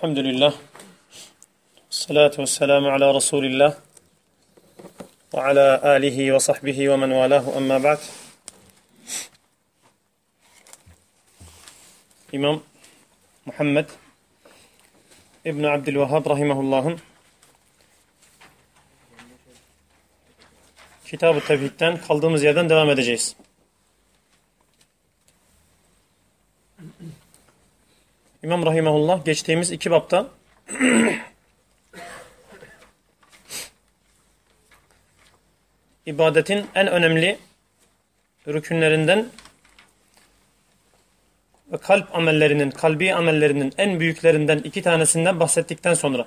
الحمد لله والصلاة والسلام على رسول الله وعلى آله وصحبه ومن والاه أما بعد. إمام محمد ابن عبد الوهاب رحمه الله. كتاب التوحيد قلدهم زيادة دوام edeceğiz İmam Rahimahullah geçtiğimiz iki bapta ibadetin en önemli rükünlerinden ve kalp amellerinin, kalbi amellerinin en büyüklerinden iki tanesinden bahsettikten sonra.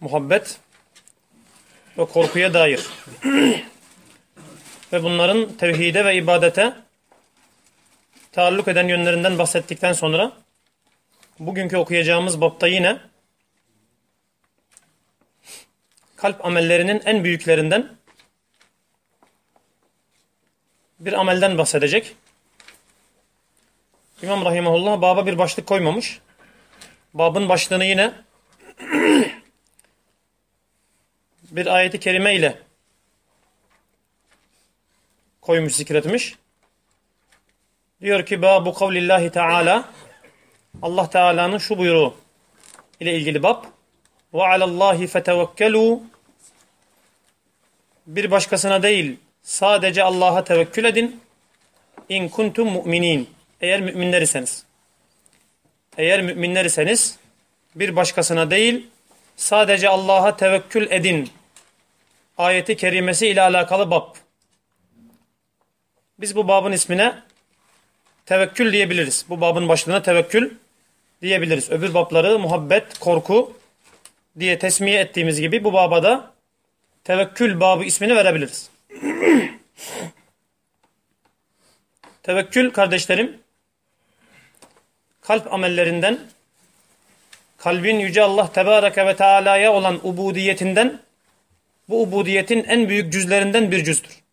Muhabbet ve korkuya dair. Ve bunların tevhide ve ibadete taalluk eden yönlerinden bahsettikten sonra bugünkü okuyacağımız bapta yine kalp amellerinin en büyüklerinden bir amelden bahsedecek. İmam Rahimahullah baba bir başlık koymamış. Babın başlığını yine bir ayeti kerime ile koymuş, zikretmiş. Diyor ki bu kavlillahi teala Allah Teala'nın şu buyruğu ile ilgili bab. Ve alallahi fetevekkelu bir başkasına değil sadece Allah'a tevekkül edin. İn kuntum mu'minin. Eğer müminler iseniz. Eğer müminler iseniz bir başkasına değil sadece Allah'a tevekkül edin. Ayeti kerimesi ile alakalı bab. Biz bu babın ismine tevekkül diyebiliriz. Bu babın başlığına tevekkül diyebiliriz. Öbür babları muhabbet, korku diye tesmiye ettiğimiz gibi bu baba da tevekkül babı ismini verebiliriz. tevekkül kardeşlerim kalp amellerinden kalbin yüce Allah tebareke ve teala'ya olan ubudiyetinden bu ubudiyetin en büyük cüzlerinden bir cüzdür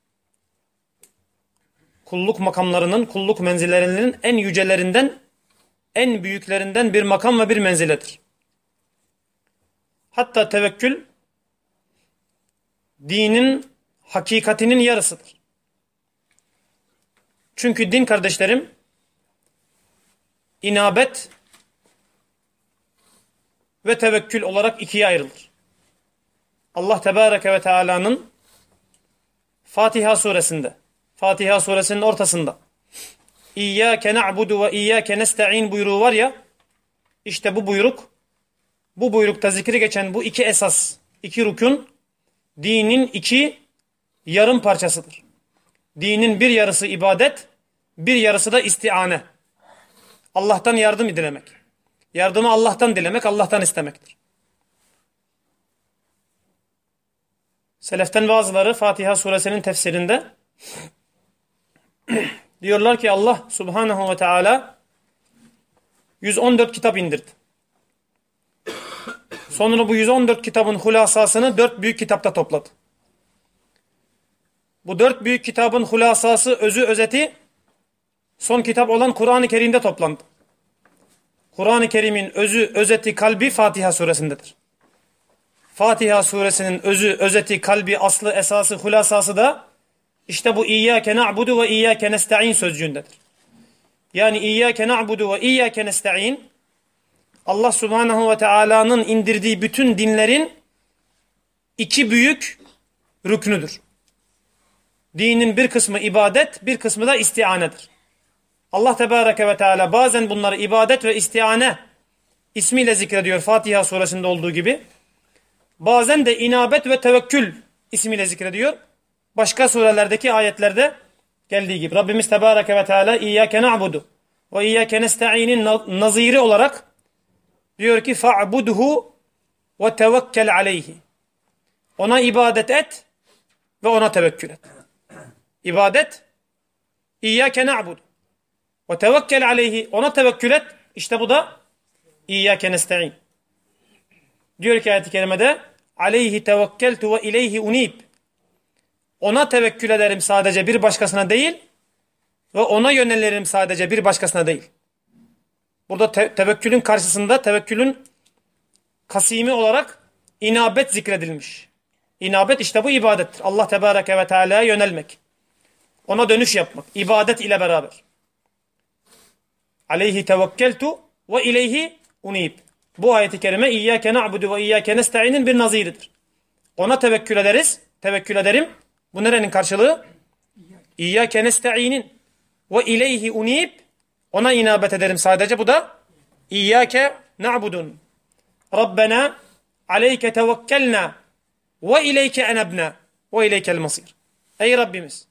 kulluk makamlarının, kulluk menzillerinin en yücelerinden, en büyüklerinden bir makam ve bir menziledir. Hatta tevekkül, dinin hakikatinin yarısıdır. Çünkü din kardeşlerim, inabet ve tevekkül olarak ikiye ayrılır. Allah Tebareke ve Teala'nın Fatiha suresinde Fatiha suresinin ortasında İyyâke na'budu ve iyyâke nesta'in buyruğu var ya işte bu buyruk bu buyrukta zikri geçen bu iki esas iki rukun dinin iki yarım parçasıdır. Dinin bir yarısı ibadet bir yarısı da istiane. Allah'tan yardım dilemek. Yardımı Allah'tan dilemek, Allah'tan istemektir. Seleften bazıları Fatiha suresinin tefsirinde Diyorlar ki Allah subhanahu ve teala 114 kitap indirdi. Sonra bu 114 kitabın hulasasını dört büyük kitapta topladı. Bu dört büyük kitabın hulasası, özü, özeti son kitap olan Kur'an-ı Kerim'de toplandı. Kur'an-ı Kerim'in özü, özeti, kalbi Fatiha suresindedir. Fatiha suresinin özü, özeti, kalbi, aslı, esası, hulasası da işte bu İyyâke na'budu ve İyyâke nesta'in sözcüğündedir. Yani İyyâke na'budu ve İyyâke nesta'in Allah subhanahu ve teala'nın indirdiği bütün dinlerin iki büyük rüknüdür. Dinin bir kısmı ibadet, bir kısmı da istianedir. Allah tebareke ve teala bazen bunları ibadet ve istiane ismiyle zikrediyor Fatiha suresinde olduğu gibi. Bazen de inabet ve tevekkül ismiyle zikrediyor başka surelerdeki ayetlerde geldiği gibi. Rabbimiz Tebareke ve Teala İyyâke na'budu ve İyyâke nesta'inin naziri olarak diyor ki fa'budhu ve tevekkel aleyhi. Ona ibadet et ve ona tevekkül et. İbadet İyyâke na'budu ve tevekkel aleyhi. Ona tevekkül et. İşte bu da İyyâke nesta'in. Diyor ki ayet-i kerimede aleyhi tevekkeltu ve ileyhi unib. Ona tevekkül ederim sadece bir başkasına değil ve ona yönelirim sadece bir başkasına değil. Burada te tevekkülün karşısında tevekkülün kasimi olarak inabet zikredilmiş. İnabet işte bu ibadettir. Allah Tebareke ve Teala'ya yönelmek. Ona dönüş yapmak. ibadet ile beraber. Aleyhi tevekkeltu ve ileyhi unib. Bu ayeti kerime İyyâke na'budu ve İyyâke nesta'inin bir naziridir. Ona tevekkül ederiz. Tevekkül ederim. Bu nerenin karşılığı? İyyâke nesta'inin ve ileyhi unib. Ona inabet ederim sadece. Bu da İyyâke na'budun. Rabbena aleyke tevekkelna ve ileyke enebna ve ileykel masir. Ey Rabbimiz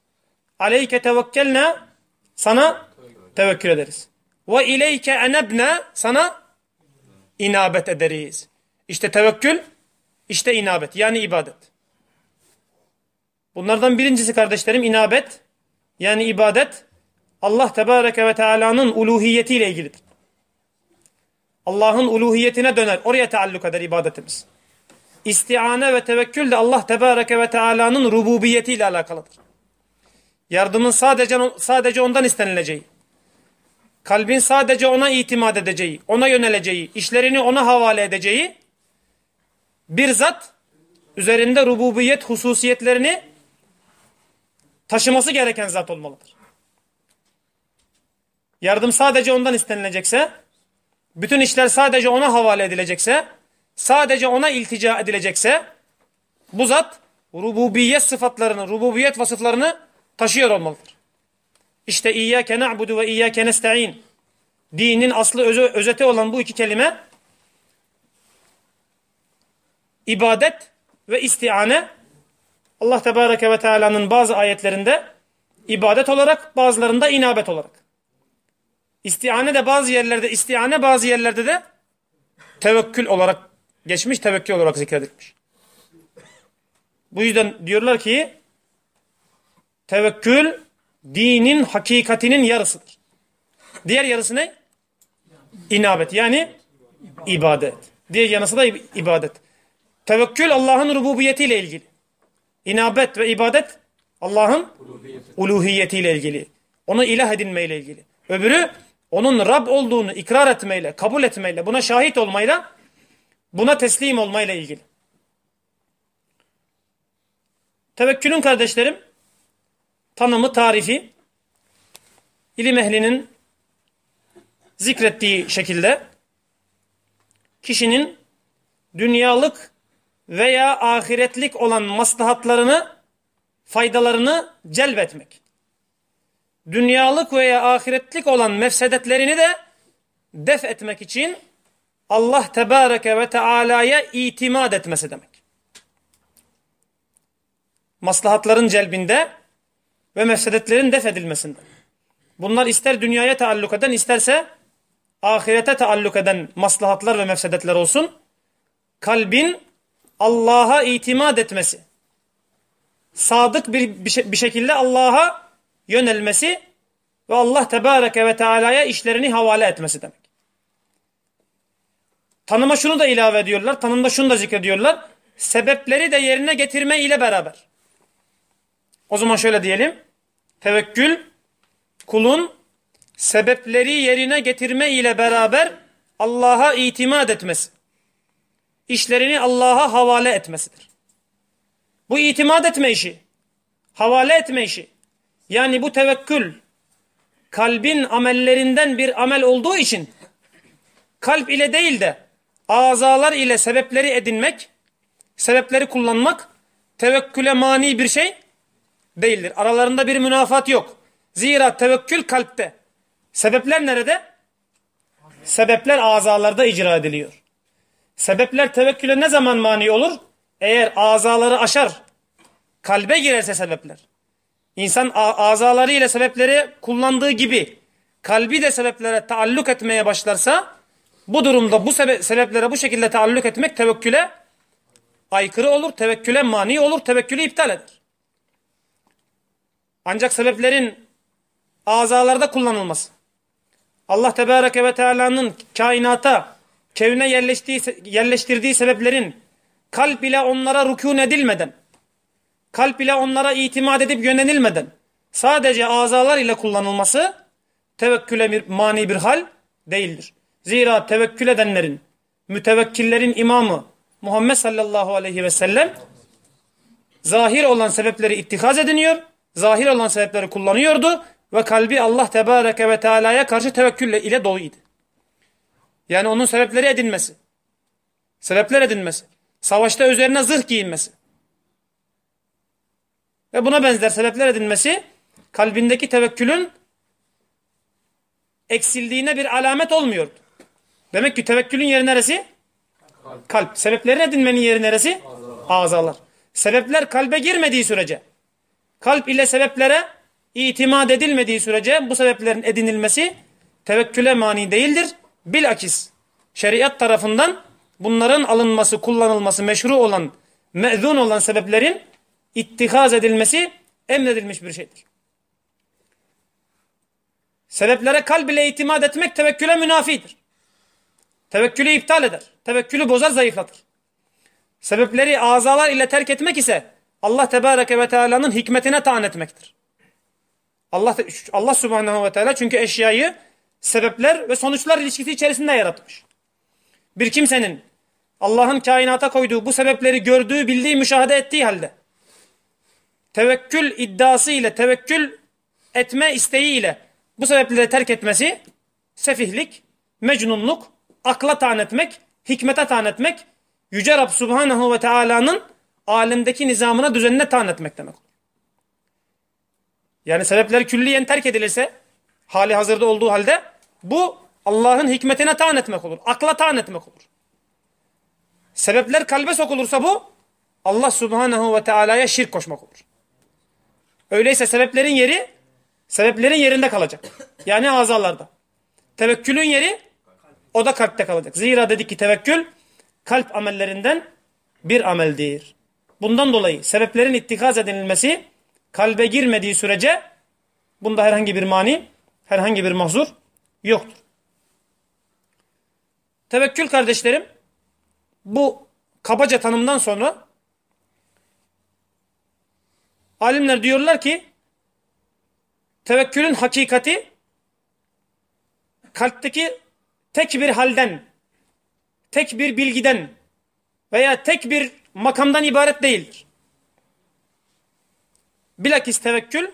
aleyke tevekkelna sana tevekkül ederiz. Ve ileyke enebna sana inabet ederiz. İşte tevekkül, işte inabet yani ibadet. Bunlardan birincisi kardeşlerim inabet yani ibadet Allah Tebareke ve Teala'nın uluhiyetiyle ilgilidir. Allah'ın uluhiyetine döner. Oraya taalluk eder ibadetimiz. İstiane ve tevekkül de Allah Tebareke ve Teala'nın rububiyetiyle alakalıdır. Yardımın sadece sadece ondan istenileceği. Kalbin sadece ona itimat edeceği, ona yöneleceği, işlerini ona havale edeceği bir zat üzerinde rububiyet hususiyetlerini taşıması gereken zat olmalıdır. Yardım sadece ondan istenilecekse, bütün işler sadece ona havale edilecekse, sadece ona iltica edilecekse, bu zat rububiyet sıfatlarını, rububiyet vasıflarını taşıyor olmalıdır. İşte İyyâke na'budu ve İyyâke nesta'in. Dinin aslı özü, özeti olan bu iki kelime ibadet ve istiane Allah Tebareke ve Teala'nın bazı ayetlerinde ibadet olarak bazılarında inabet olarak. İstiane de bazı yerlerde istiane bazı yerlerde de tevekkül olarak geçmiş tevekkül olarak zikredilmiş. Bu yüzden diyorlar ki tevekkül dinin hakikatinin yarısıdır. Diğer yarısı ne? İnabet yani ibadet. Diğer yanısı da ibadet. Tevekkül Allah'ın rububiyetiyle ilgili. İnabet ve ibadet Allah'ın uluhiyetiyle ilgili. Onu ilah edinmeyle ilgili. Öbürü onun Rab olduğunu ikrar etmeyle, kabul etmeyle, buna şahit olmayla, buna teslim olmayla ilgili. Tevekkülün kardeşlerim, tanımı, tarifi, ilim ehlinin zikrettiği şekilde kişinin dünyalık veya ahiretlik olan maslahatlarını, faydalarını celbetmek. Dünyalık veya ahiretlik olan mefsedetlerini de def etmek için Allah Tebareke ve Teala'ya itimat etmesi demek. Maslahatların celbinde ve mefsedetlerin def edilmesinde. Bunlar ister dünyaya taalluk eden isterse ahirete taalluk eden maslahatlar ve mefsedetler olsun. Kalbin Allah'a itimat etmesi. Sadık bir, bir şekilde Allah'a yönelmesi ve Allah Tebareke ve Teala'ya işlerini havale etmesi demek. Tanıma şunu da ilave ediyorlar. Tanımda şunu da zikrediyorlar. Sebepleri de yerine getirme ile beraber. O zaman şöyle diyelim. Tevekkül kulun sebepleri yerine getirme ile beraber Allah'a itimat etmesi. İşlerini Allah'a havale etmesidir. Bu itimat etme işi, havale etme işi, yani bu tevekkül, kalbin amellerinden bir amel olduğu için, kalp ile değil de azalar ile sebepleri edinmek, sebepleri kullanmak, tevekküle mani bir şey değildir. Aralarında bir münafat yok. Zira tevekkül kalpte. Sebepler nerede? Sebepler azalarda icra ediliyor. Sebepler tevekküle ne zaman mani olur? Eğer azaları aşar, kalbe girerse sebepler. İnsan azaları ile sebepleri kullandığı gibi kalbi de sebeplere taalluk etmeye başlarsa bu durumda bu sebe sebeplere bu şekilde taalluk etmek tevekküle aykırı olur, tevekküle mani olur, tevekkülü iptal eder. Ancak sebeplerin azalarda kullanılması. Allah Tebareke ve Teala'nın kainata, kevne yerleştirdiği sebeplerin kalp ile onlara rükûn edilmeden, kalp ile onlara itimat edip yönelilmeden sadece azalar ile kullanılması tevekküle bir, mani bir hal değildir. Zira tevekkül edenlerin, mütevekkillerin imamı Muhammed sallallahu aleyhi ve sellem zahir olan sebepleri ittikaz ediniyor, zahir olan sebepleri kullanıyordu ve kalbi Allah tebareke ve teala'ya karşı tevekkülle ile doluydu. Yani onun sebepleri edinmesi, sebepler edinmesi, savaşta üzerine zırh giyinmesi ve buna benzer sebepler edinmesi kalbindeki tevekkülün eksildiğine bir alamet olmuyordu. Demek ki tevekkülün yeri neresi? Kalp. Sebeplerin edinmenin yeri neresi? Azalar. Sebepler kalbe girmediği sürece, kalp ile sebeplere itimat edilmediği sürece bu sebeplerin edinilmesi tevekküle mani değildir. Bilakis şeriat tarafından bunların alınması, kullanılması meşru olan, me'zun olan sebeplerin ittihaz edilmesi emredilmiş bir şeydir. Sebeplere kalb ile itimat etmek tevekküle münafidir. Tevekkülü iptal eder. Tevekkülü bozar, zayıflatır. Sebepleri azalar ile terk etmek ise Allah Tebareke ve Teala'nın hikmetine taan etmektir. Allah, Allah Subhanahu ve Teala çünkü eşyayı sebepler ve sonuçlar ilişkisi içerisinde yaratmış. Bir kimsenin Allah'ın kainata koyduğu bu sebepleri gördüğü, bildiği, müşahede ettiği halde tevekkül iddiası ile, tevekkül etme isteği ile bu sebepleri terk etmesi sefihlik, mecnunluk, akla taan etmek, hikmete taan etmek, Yüce Rab Subhanahu ve Teala'nın alemdeki nizamına, düzenine taan etmek demek. Yani sebepler külliyen terk edilirse, hali hazırda olduğu halde, bu Allah'ın hikmetine taan etmek olur. Akla taan etmek olur. Sebepler kalbe sokulursa bu, Allah Subhanahu ve Teala'ya şirk koşmak olur. Öyleyse sebeplerin yeri, sebeplerin yerinde kalacak. Yani azalarda. Tevekkülün yeri, o da kalpte kalacak. Zira dedik ki tevekkül, kalp amellerinden bir ameldir. Bundan dolayı sebeplerin ittikaz edilmesi kalbe girmediği sürece bunda herhangi bir mani, herhangi bir mahzur yoktur. Tevekkül kardeşlerim bu kabaca tanımdan sonra alimler diyorlar ki tevekkülün hakikati kalpteki tek bir halden tek bir bilgiden veya tek bir makamdan ibaret değildir. Bilakis tevekkül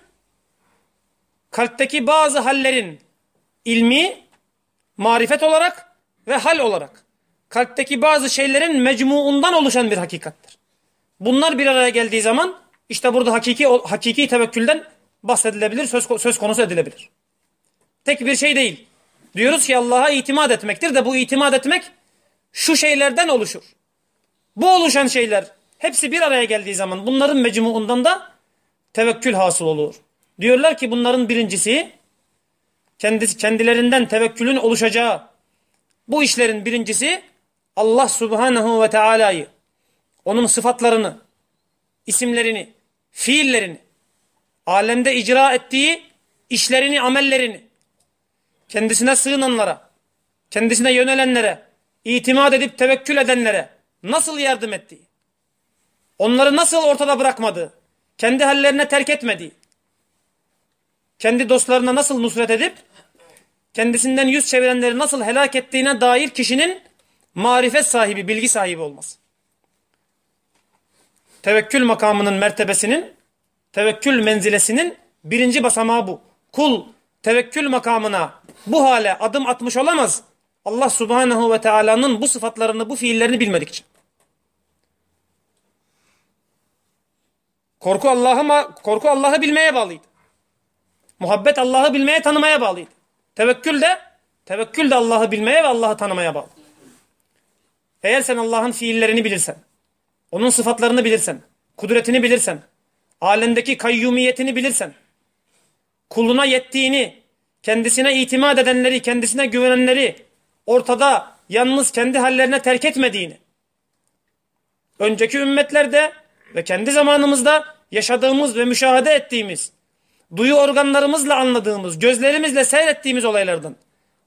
kalpteki bazı hallerin ilmi, marifet olarak ve hal olarak kalpteki bazı şeylerin mecmuundan oluşan bir hakikattir. Bunlar bir araya geldiği zaman işte burada hakiki hakiki tevekkülden bahsedilebilir, söz, söz konusu edilebilir. Tek bir şey değil. Diyoruz ki Allah'a itimat etmektir de bu itimat etmek şu şeylerden oluşur. Bu oluşan şeyler hepsi bir araya geldiği zaman bunların mecmuundan da tevekkül hasıl olur. Diyorlar ki bunların birincisi kendisi, kendilerinden tevekkülün oluşacağı. Bu işlerin birincisi Allah subhanahu ve teala'yı onun sıfatlarını, isimlerini, fiillerini, alemde icra ettiği işlerini, amellerini kendisine sığınanlara, kendisine yönelenlere, itimat edip tevekkül edenlere nasıl yardım ettiği, onları nasıl ortada bırakmadığı, kendi hallerine terk etmediği, kendi dostlarına nasıl nusret edip, kendisinden yüz çevirenleri nasıl helak ettiğine dair kişinin marifet sahibi, bilgi sahibi olması. Tevekkül makamının mertebesinin, tevekkül menzilesinin birinci basamağı bu. Kul tevekkül makamına bu hale adım atmış olamaz. Allah subhanehu ve teala'nın bu sıfatlarını, bu fiillerini bilmedikçe. Korku Allah'ı korku Allah'ı bilmeye bağlıydı. Muhabbet Allah'ı bilmeye, tanımaya bağlıydı. Tevekkül de tevekkül de Allah'ı bilmeye ve Allah'ı tanımaya bağlı. Eğer sen Allah'ın fiillerini bilirsen, onun sıfatlarını bilirsen, kudretini bilirsen, alemdeki kayyumiyetini bilirsen, kuluna yettiğini, kendisine itimat edenleri, kendisine güvenenleri ortada yalnız kendi hallerine terk etmediğini, önceki ümmetlerde ve kendi zamanımızda yaşadığımız ve müşahede ettiğimiz, duyu organlarımızla anladığımız, gözlerimizle seyrettiğimiz olaylardan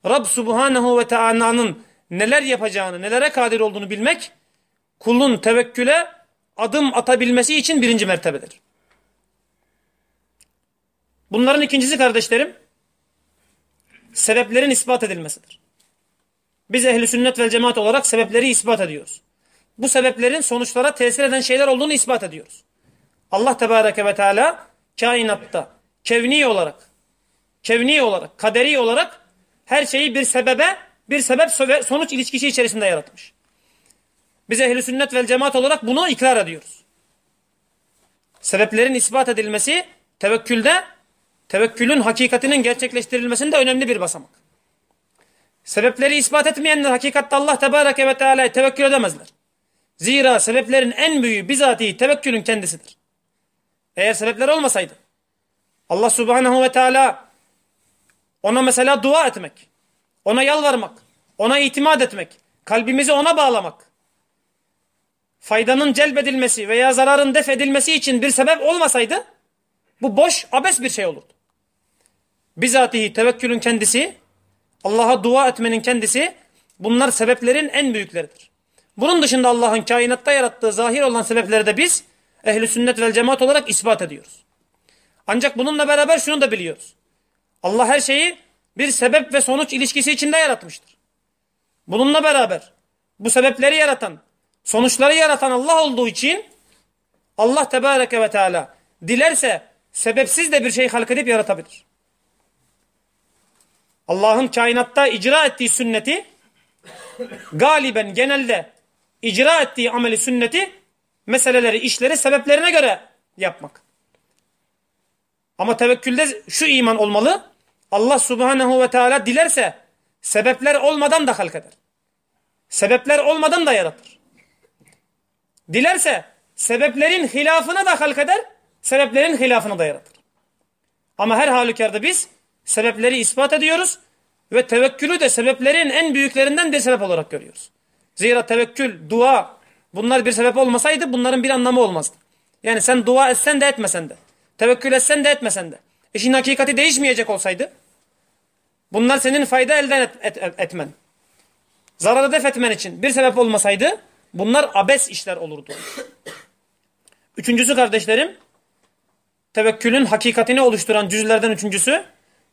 Rab Subhanahu ve Teala'nın neler yapacağını, nelere kadir olduğunu bilmek, kulun tevekküle adım atabilmesi için birinci mertebedir. Bunların ikincisi kardeşlerim, sebeplerin ispat edilmesidir. Biz ehli sünnet vel cemaat olarak sebepleri ispat ediyoruz. Bu sebeplerin sonuçlara tesir eden şeyler olduğunu ispat ediyoruz. Allah Tebareke ve Teala kainatta kevni olarak, kevni olarak, kaderi olarak her şeyi bir sebebe, bir sebep sonuç ilişkisi içerisinde yaratmış. Biz ehli sünnet vel cemaat olarak bunu ikrar ediyoruz. Sebeplerin ispat edilmesi tevekkülde, tevekkülün hakikatinin gerçekleştirilmesinde önemli bir basamak. Sebepleri ispat etmeyenler hakikatte Allah Tebareke ve Teala'ya tevekkül edemezler. Zira sebeplerin en büyüğü bizatihi tevekkülün kendisidir. Eğer sebepler olmasaydı Allah Subhanahu ve Teala ona mesela dua etmek, ona yalvarmak, ona itimat etmek, kalbimizi ona bağlamak, faydanın celbedilmesi veya zararın def edilmesi için bir sebep olmasaydı bu boş, abes bir şey olurdu. Bizatihi tevekkülün kendisi, Allah'a dua etmenin kendisi bunlar sebeplerin en büyükleridir. Bunun dışında Allah'ın kainatta yarattığı zahir olan sebepleri de biz ehli sünnet vel cemaat olarak ispat ediyoruz. Ancak bununla beraber şunu da biliyoruz. Allah her şeyi bir sebep ve sonuç ilişkisi içinde yaratmıştır. Bununla beraber bu sebepleri yaratan, sonuçları yaratan Allah olduğu için Allah Tebareke ve Teala dilerse sebepsiz de bir şey halk edip yaratabilir. Allah'ın kainatta icra ettiği sünneti galiben genelde icra ettiği ameli sünneti meseleleri, işleri sebeplerine göre yapmak. Ama tevekkülde şu iman olmalı. Allah subhanehu ve teala dilerse sebepler olmadan da halk eder. Sebepler olmadan da yaratır. Dilerse sebeplerin hilafını da halk eder, sebeplerin hilafını da yaratır. Ama her halükarda biz sebepleri ispat ediyoruz ve tevekkülü de sebeplerin en büyüklerinden bir sebep olarak görüyoruz. Zira tevekkül, dua bunlar bir sebep olmasaydı bunların bir anlamı olmazdı. Yani sen dua etsen de etmesen de, tevekkül etsen de etmesen de, işin hakikati değişmeyecek olsaydı bunlar senin fayda elden et, et, etmen, zararı def etmen için bir sebep olmasaydı bunlar abes işler olurdu. Üçüncüsü kardeşlerim, tevekkülün hakikatini oluşturan cüzlerden üçüncüsü,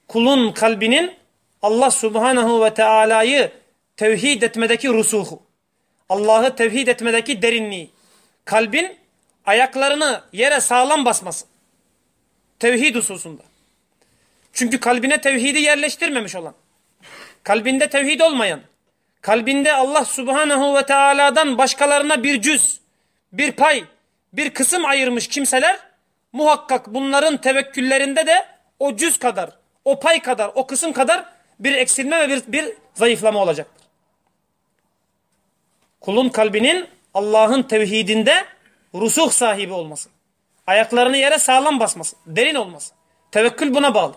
kulun kalbinin Allah subhanahu ve teala'yı tevhid etmedeki rusuhu. Allah'ı tevhid etmedeki derinliği. Kalbin ayaklarını yere sağlam basması. Tevhid hususunda. Çünkü kalbine tevhidi yerleştirmemiş olan, kalbinde tevhid olmayan, kalbinde Allah subhanahu ve teala'dan başkalarına bir cüz, bir pay, bir kısım ayırmış kimseler, muhakkak bunların tevekküllerinde de o cüz kadar, o pay kadar, o kısım kadar bir eksilme ve bir, bir zayıflama olacaktır. Kulun kalbinin Allah'ın tevhidinde rusuh sahibi olması. Ayaklarını yere sağlam basması. Derin olması. Tevekkül buna bağlı.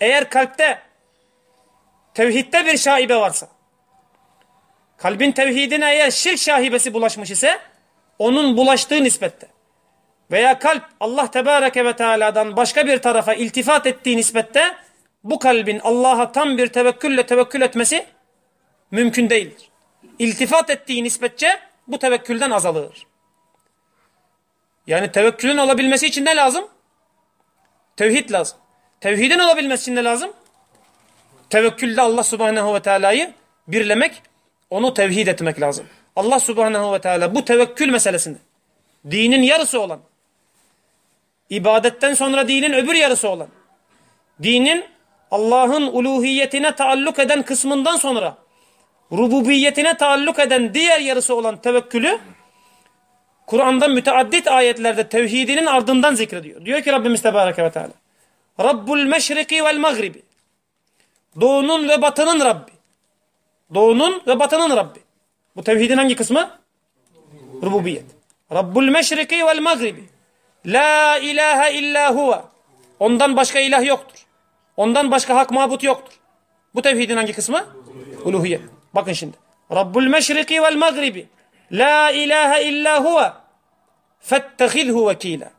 Eğer kalpte tevhidde bir şaibe varsa, kalbin tevhidine eğer şirk şahibesi bulaşmış ise, onun bulaştığı nispette veya kalp Allah Tebareke ve Teala'dan başka bir tarafa iltifat ettiği nispette bu kalbin Allah'a tam bir tevekkülle tevekkül etmesi mümkün değildir. İltifat ettiği nispetçe bu tevekkülden azalır. Yani tevekkülün olabilmesi için ne lazım? Tevhid lazım. Tevhidin olabilmesi için ne lazım? Tevekkülde Allah subhanehu ve teala'yı birlemek, onu tevhid etmek lazım. Allah subhanehu ve teala bu tevekkül meselesinde dinin yarısı olan, ibadetten sonra dinin öbür yarısı olan, dinin Allah'ın uluhiyetine taalluk eden kısmından sonra rububiyetine taalluk eden diğer yarısı olan tevekkülü Kur'an'da müteaddit ayetlerde tevhidinin ardından zikrediyor. Diyor ki Rabbimiz Tebareke ve Teala Rabbul meşriki vel magribi Doğunun ve batının Rabbi. Doğunun ve batının Rabbi. Bu tevhidin hangi kısmı? Rububiyet. Rabbul meşriki vel magribi. La ilahe illa huve. Ondan başka ilah yoktur. Ondan başka hak mabut yoktur. Bu tevhidin hangi kısmı? Uluhiyet. Bakın şimdi. Rabbul meşriki vel magribi. La ilahe illa huve. Fettehidhu vekila.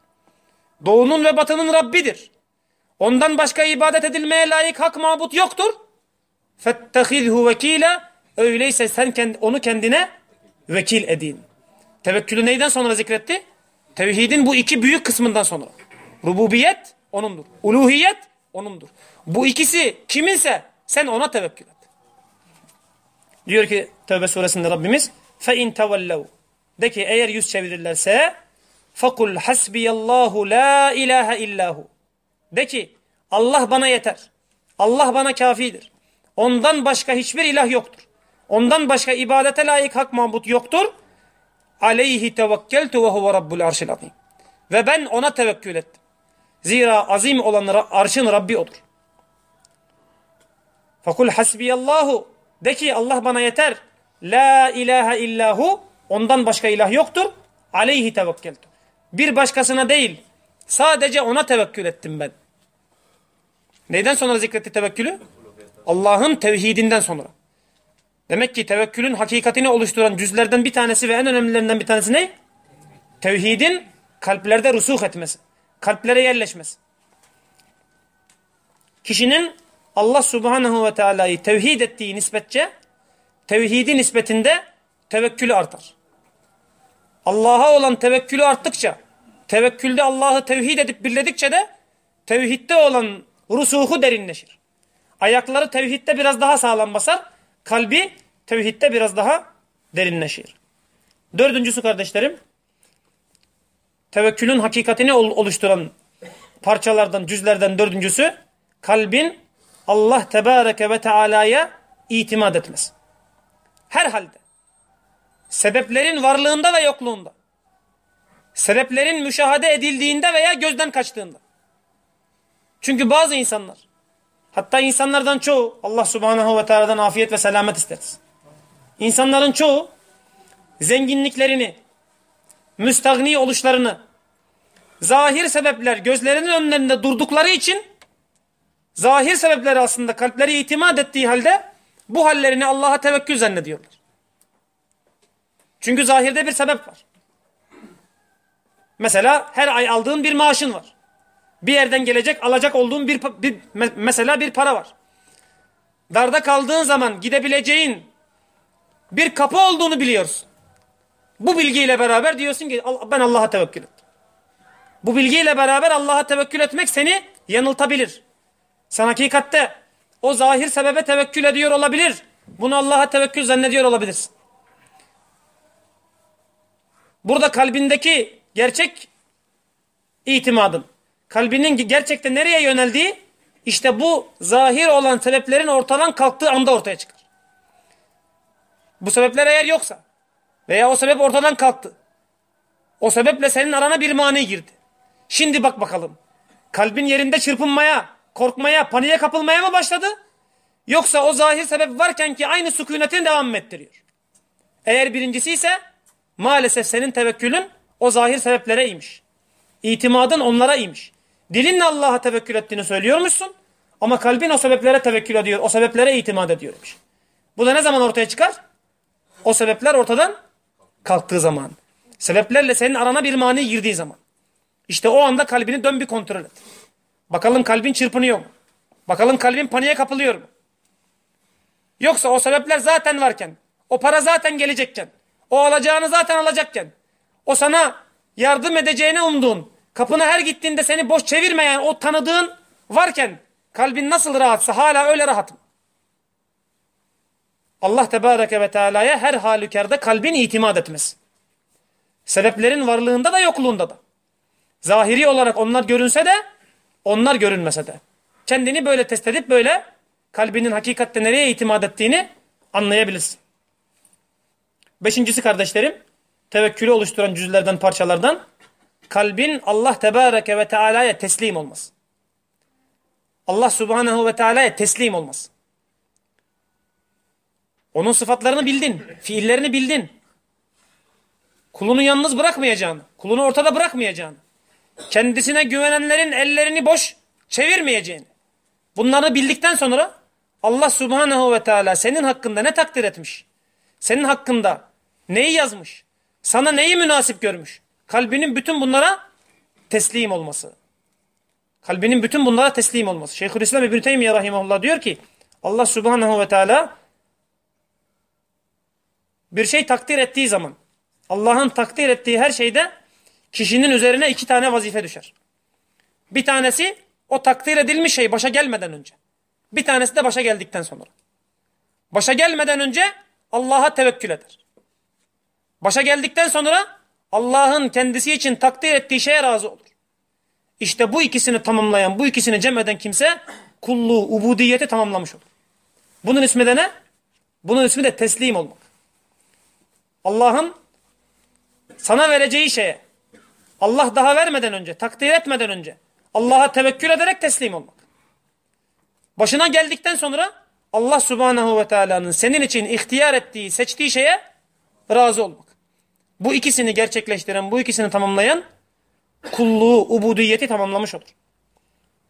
Doğunun ve batının Rabbidir. Ondan başka ibadet edilmeye layık hak mabut yoktur. Fettehidhu vekila. Öyleyse sen onu kendine vekil edin. Tevekkülü neyden sonra zikretti? Tevhidin bu iki büyük kısmından sonra. Rububiyet onundur. Uluhiyet onundur. Bu ikisi kiminse sen ona tevekkül et. Diyor ki Tevbe suresinde Rabbimiz فَاِنْ تَوَلَّوْا De ki eğer yüz çevirirlerse فَقُلْ حَسْبِيَ اللّٰهُ لَا اِلَٰهَ اِلَّهُ De ki Allah bana yeter. Allah bana kafidir. Ondan başka hiçbir ilah yoktur. Ondan başka ibadete layık hak mabut yoktur. Aleyhi tevekkeltu ve huve rabbul arşil azim. Ve ben ona tevekkül ettim. Zira azim olan arşın Rabbi odur. Fakul hasbiyallahu. De ki Allah bana yeter. La ilahe illahu. Ondan başka ilah yoktur. Aleyhi tevekkeltu. Bir başkasına değil. Sadece ona tevekkül ettim ben. Neyden sonra zikretti tevekkülü? Allah'ın tevhidinden sonra. Demek ki tevekkülün hakikatini oluşturan cüzlerden bir tanesi ve en önemlilerinden bir tanesi ne? Tevhidin kalplerde rusuh etmesi. Kalplere yerleşmesi. Kişinin Allah subhanahu ve teala'yı tevhid ettiği nispetçe tevhidi nispetinde tevekkülü artar. Allah'a olan tevekkülü arttıkça tevekkülde Allah'ı tevhid edip birledikçe de tevhidde olan rusuhu derinleşir. Ayakları tevhidde biraz daha sağlam basar. Kalbi tevhidde biraz daha derinleşir. Dördüncüsü kardeşlerim. Tevekkülün hakikatini oluşturan parçalardan, cüzlerden dördüncüsü kalbin Allah Tebareke ve Teala'ya itimat etmesi. Herhalde. Sebeplerin varlığında ve yokluğunda. Sebeplerin müşahede edildiğinde veya gözden kaçtığında. Çünkü bazı insanlar hatta insanlardan çoğu Allah subhanahu ve teala'dan afiyet ve selamet isteriz. İnsanların çoğu zenginliklerini, müstahni oluşlarını, zahir sebepler gözlerinin önlerinde durdukları için zahir sebepleri aslında kalpleri itimat ettiği halde bu hallerini Allah'a tevekkül zannediyorlar. Çünkü zahirde bir sebep var. Mesela her ay aldığın bir maaşın var. Bir yerden gelecek alacak olduğun bir, bir mesela bir para var. Darda kaldığın zaman gidebileceğin bir kapı olduğunu biliyorsun. Bu bilgiyle beraber diyorsun ki ben Allah'a tevekkül ettim. Bu bilgiyle beraber Allah'a tevekkül etmek seni yanıltabilir. Sen hakikatte o zahir sebebe tevekkül ediyor olabilir. Bunu Allah'a tevekkül zannediyor olabilirsin. Burada kalbindeki gerçek itimadın, kalbinin gerçekten nereye yöneldiği, işte bu zahir olan sebeplerin ortadan kalktığı anda ortaya çıkar. Bu sebepler eğer yoksa veya o sebep ortadan kalktı. O sebeple senin arana bir mani girdi. Şimdi bak bakalım. Kalbin yerinde çırpınmaya, korkmaya, paniğe kapılmaya mı başladı? Yoksa o zahir sebep varken ki aynı sükunetini devam ettiriyor. Eğer birincisi ise maalesef senin tevekkülün o zahir sebeplere iymiş. İtimadın onlara iymiş. Dilinle Allah'a tevekkül ettiğini söylüyormuşsun ama kalbin o sebeplere tevekkül ediyor, o sebeplere itimat ediyormuş. Bu da ne zaman ortaya çıkar? O sebepler ortadan kalktığı zaman. Sebeplerle senin arana bir mani girdiği zaman. İşte o anda kalbini dön bir kontrol et. Bakalım kalbin çırpınıyor mu? Bakalım kalbin paniğe kapılıyor mu? Yoksa o sebepler zaten varken, o para zaten gelecekken, o alacağını zaten alacakken, o sana yardım edeceğini umduğun, kapına her gittiğinde seni boş çevirmeyen o tanıdığın varken kalbin nasıl rahatsa hala öyle rahatım. Allah Tebareke ve Teala'ya her halükarda kalbin itimat etmesi. Sebeplerin varlığında da yokluğunda da. Zahiri olarak onlar görünse de onlar görünmese de. Kendini böyle test edip böyle kalbinin hakikatte nereye itimat ettiğini anlayabilirsin. Beşincisi kardeşlerim, tevekkülü oluşturan cüzlerden parçalardan kalbin Allah Tebareke ve Teala'ya teslim olması. Allah Subhanahu ve Teala'ya teslim olması. Onun sıfatlarını bildin, fiillerini bildin. Kulunu yalnız bırakmayacağını, kulunu ortada bırakmayacağını, kendisine güvenenlerin ellerini boş çevirmeyeceğini. Bunları bildikten sonra Allah Subhanahu ve Teala senin hakkında ne takdir etmiş? Senin hakkında neyi yazmış? Sana neyi münasip görmüş? Kalbinin bütün bunlara teslim olması. Kalbinin bütün bunlara teslim olması. Şeyhülislam İbn Teymiyye rahimehullah diyor ki Allah Subhanahu ve Teala bir şey takdir ettiği zaman Allah'ın takdir ettiği her şeyde kişinin üzerine iki tane vazife düşer. Bir tanesi o takdir edilmiş şey başa gelmeden önce. Bir tanesi de başa geldikten sonra. Başa gelmeden önce Allah'a tevekkül eder. Başa geldikten sonra Allah'ın kendisi için takdir ettiği şeye razı olur. İşte bu ikisini tamamlayan, bu ikisini cem eden kimse kulluğu, ubudiyeti tamamlamış olur. Bunun ismi de ne? Bunun ismi de teslim olmak. Allah'ın sana vereceği şeye Allah daha vermeden önce, takdir etmeden önce Allah'a tevekkül ederek teslim olmak. Başına geldikten sonra Allah subhanehu ve teala'nın senin için ihtiyar ettiği, seçtiği şeye razı olmak. Bu ikisini gerçekleştiren, bu ikisini tamamlayan kulluğu, ubudiyeti tamamlamış olur.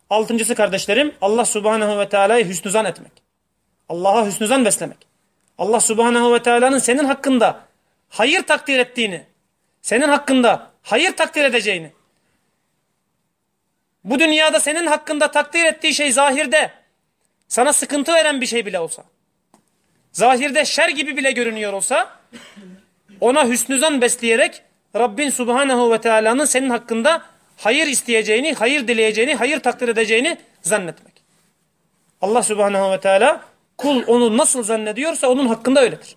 Altıncısı kardeşlerim Allah subhanehu ve teala'yı hüsnüzan etmek. Allah'a hüsnüzan beslemek. Allah subhanehu ve teala'nın senin hakkında hayır takdir ettiğini, senin hakkında hayır takdir edeceğini, bu dünyada senin hakkında takdir ettiği şey zahirde sana sıkıntı veren bir şey bile olsa, zahirde şer gibi bile görünüyor olsa, ona hüsnüzan besleyerek Rabbin Subhanahu ve Teala'nın senin hakkında hayır isteyeceğini, hayır dileyeceğini, hayır takdir edeceğini zannetmek. Allah Subhanahu ve Teala kul onu nasıl zannediyorsa onun hakkında öyledir.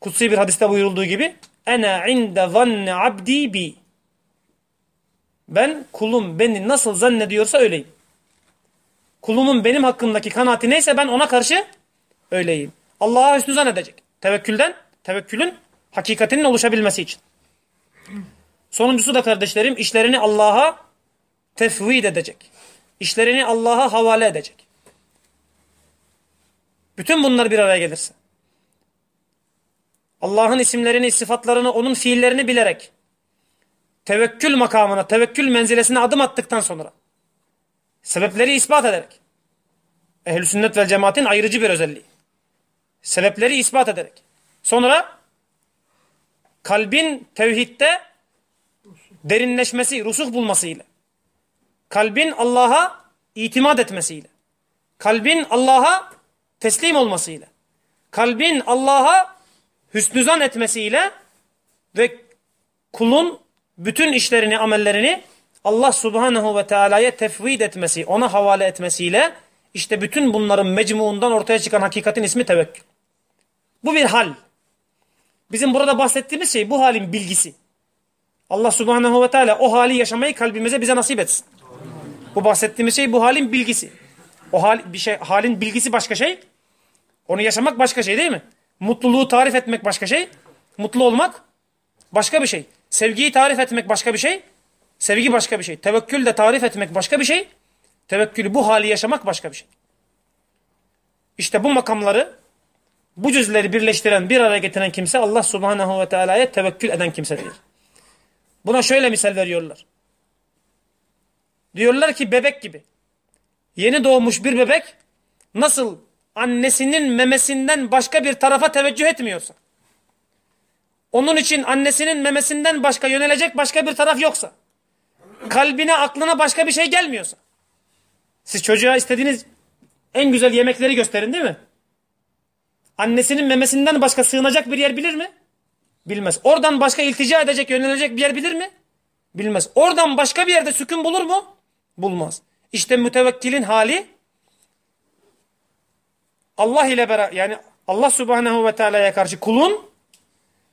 Kutsi bir hadiste buyurulduğu gibi Ene inde zanne abdi bi Ben kulum beni nasıl zannediyorsa öyleyim. Kulumun benim hakkındaki kanaati neyse ben ona karşı öyleyim. Allah'a hüsnü zannedecek. Tevekkülden, tevekkülün hakikatinin oluşabilmesi için. Sonuncusu da kardeşlerim işlerini Allah'a tefvid edecek. İşlerini Allah'a havale edecek. Bütün bunlar bir araya gelirse. Allah'ın isimlerini, sıfatlarını, onun fiillerini bilerek tevekkül makamına, tevekkül menzilesine adım attıktan sonra sebepleri ispat ederek ehl sünnet vel cemaatin ayrıcı bir özelliği. Sebepleri ispat ederek. Sonra kalbin tevhidde derinleşmesi, rusuh bulmasıyla. Kalbin Allah'a itimat etmesiyle. Kalbin Allah'a teslim olmasıyla. Kalbin Allah'a hüsnüzan etmesiyle ve kulun bütün işlerini, amellerini Allah subhanahu ve teala'ya tefvid etmesi, ona havale etmesiyle işte bütün bunların mecmuundan ortaya çıkan hakikatin ismi tevekkül. Bu bir hal. Bizim burada bahsettiğimiz şey bu halin bilgisi. Allah subhanahu ve teala o hali yaşamayı kalbimize bize nasip etsin. Bu bahsettiğimiz şey bu halin bilgisi. O hal, bir şey, halin bilgisi başka şey. Onu yaşamak başka şey değil mi? Mutluluğu tarif etmek başka şey. Mutlu olmak başka bir şey. Sevgiyi tarif etmek başka bir şey. Sevgi başka bir şey. Tevekkül de tarif etmek başka bir şey. Tevekkülü bu hali yaşamak başka bir şey. İşte bu makamları, bu cüzleri birleştiren, bir araya getiren kimse Allah subhanahu ve teala'ya tevekkül eden kimsedir. Buna şöyle misal veriyorlar. Diyorlar ki bebek gibi. Yeni doğmuş bir bebek nasıl annesinin memesinden başka bir tarafa teveccüh etmiyorsa, onun için annesinin memesinden başka yönelecek başka bir taraf yoksa, kalbine aklına başka bir şey gelmiyorsa, siz çocuğa istediğiniz en güzel yemekleri gösterin değil mi? Annesinin memesinden başka sığınacak bir yer bilir mi? Bilmez. Oradan başka iltica edecek, yönelecek bir yer bilir mi? Bilmez. Oradan başka bir yerde sükun bulur mu? Bulmaz. İşte mütevekkilin hali Allah ile beraber yani Allah subhanehu ve teala'ya karşı kulun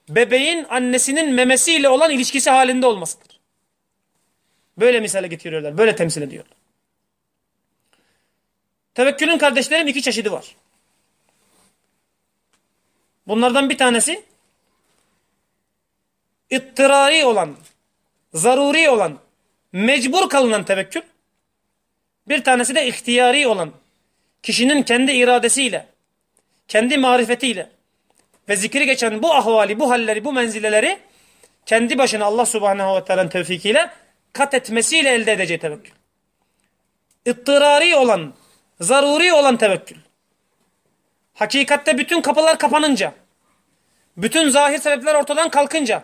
bebeğin annesinin memesiyle olan ilişkisi halinde olmasıdır. Böyle misale getiriyorlar. Böyle temsil ediyorlar. Tevekkülün kardeşlerim iki çeşidi var. Bunlardan bir tanesi ittirari olan, zaruri olan, mecbur kalınan tevekkül. Bir tanesi de ihtiyari olan, kişinin kendi iradesiyle, kendi marifetiyle ve zikri geçen bu ahvali, bu halleri, bu menzileleri kendi başına Allah subhanehu ve teala'nın tevfikiyle kat etmesiyle elde edeceği tevekkül. İttırari olan, zaruri olan tevekkül. Hakikatte bütün kapılar kapanınca, bütün zahir sebepler ortadan kalkınca,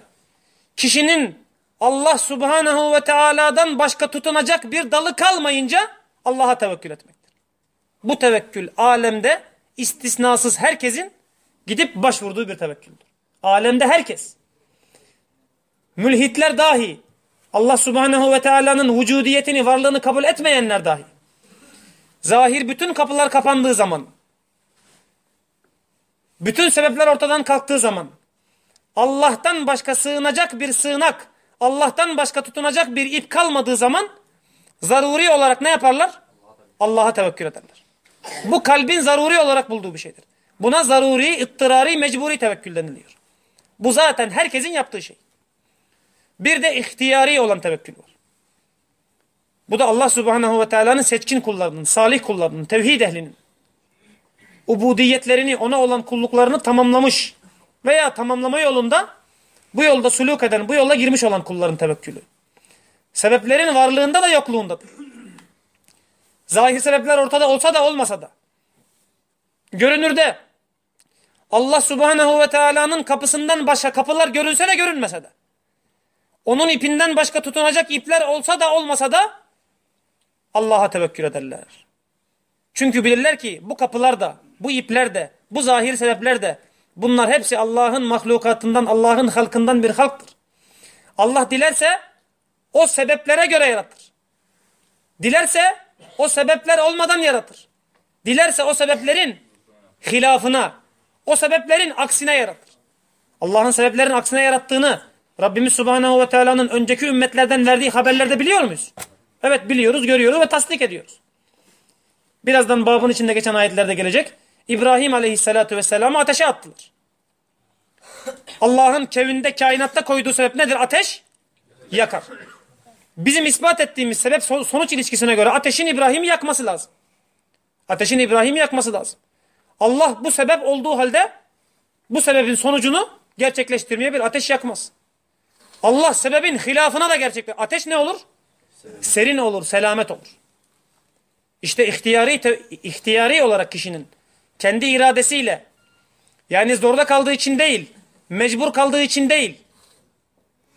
kişinin Allah subhanehu ve teala'dan başka tutunacak bir dalı kalmayınca Allah'a tevekkül etmektir. Bu tevekkül alemde istisnasız herkesin gidip başvurduğu bir tevekküldür. Alemde herkes. Mülhitler dahi, Allah subhanehu ve teala'nın vücudiyetini, varlığını kabul etmeyenler dahi. Zahir bütün kapılar kapandığı zaman Bütün sebepler ortadan kalktığı zaman Allah'tan başka sığınacak bir sığınak, Allah'tan başka tutunacak bir ip kalmadığı zaman zaruri olarak ne yaparlar? Allah'a tevekkül ederler. Bu kalbin zaruri olarak bulduğu bir şeydir. Buna zaruri, ıttırari, mecburi tevekkül deniliyor. Bu zaten herkesin yaptığı şey. Bir de ihtiyari olan tevekkül var. Bu da Allah subhanehu ve teala'nın seçkin kullarının, salih kullarının, tevhid ehlinin ubudiyetlerini, ona olan kulluklarını tamamlamış veya tamamlama yolunda bu yolda suluk eden, bu yola girmiş olan kulların tevekkülü. Sebeplerin varlığında da yokluğundadır. Zahir sebepler ortada olsa da olmasa da. Görünürde Allah subhanehu ve teala'nın kapısından başka kapılar görünse de görünmese de. Onun ipinden başka tutunacak ipler olsa da olmasa da Allah'a tevekkül ederler. Çünkü bilirler ki bu kapılar da, bu ipler de, bu zahir sebepler de bunlar hepsi Allah'ın mahlukatından, Allah'ın halkından bir halktır. Allah dilerse o sebeplere göre yaratır. Dilerse o sebepler olmadan yaratır. Dilerse o sebeplerin hilafına, o sebeplerin aksine yaratır. Allah'ın sebeplerin aksine yarattığını Rabbimiz Subhanahu ve Teala'nın önceki ümmetlerden verdiği haberlerde biliyor muyuz? Evet biliyoruz, görüyoruz ve tasdik ediyoruz. Birazdan babın içinde geçen ayetlerde gelecek. İbrahim Aleyhisselatü Vesselam'ı ateşe attılar. Allah'ın kevinde, kainatta koyduğu sebep nedir? Ateş yakar. Bizim ispat ettiğimiz sebep sonuç ilişkisine göre ateşin İbrahim'i yakması lazım. Ateşin İbrahim'i yakması lazım. Allah bu sebep olduğu halde bu sebebin sonucunu gerçekleştirmeye bir ateş yakmaz. Allah sebebin hilafına da gerçekleştirir. Ateş ne olur? Serin olur, selamet olur. İşte ihtiyari, ihtiyari olarak kişinin kendi iradesiyle yani zorda kaldığı için değil, mecbur kaldığı için değil,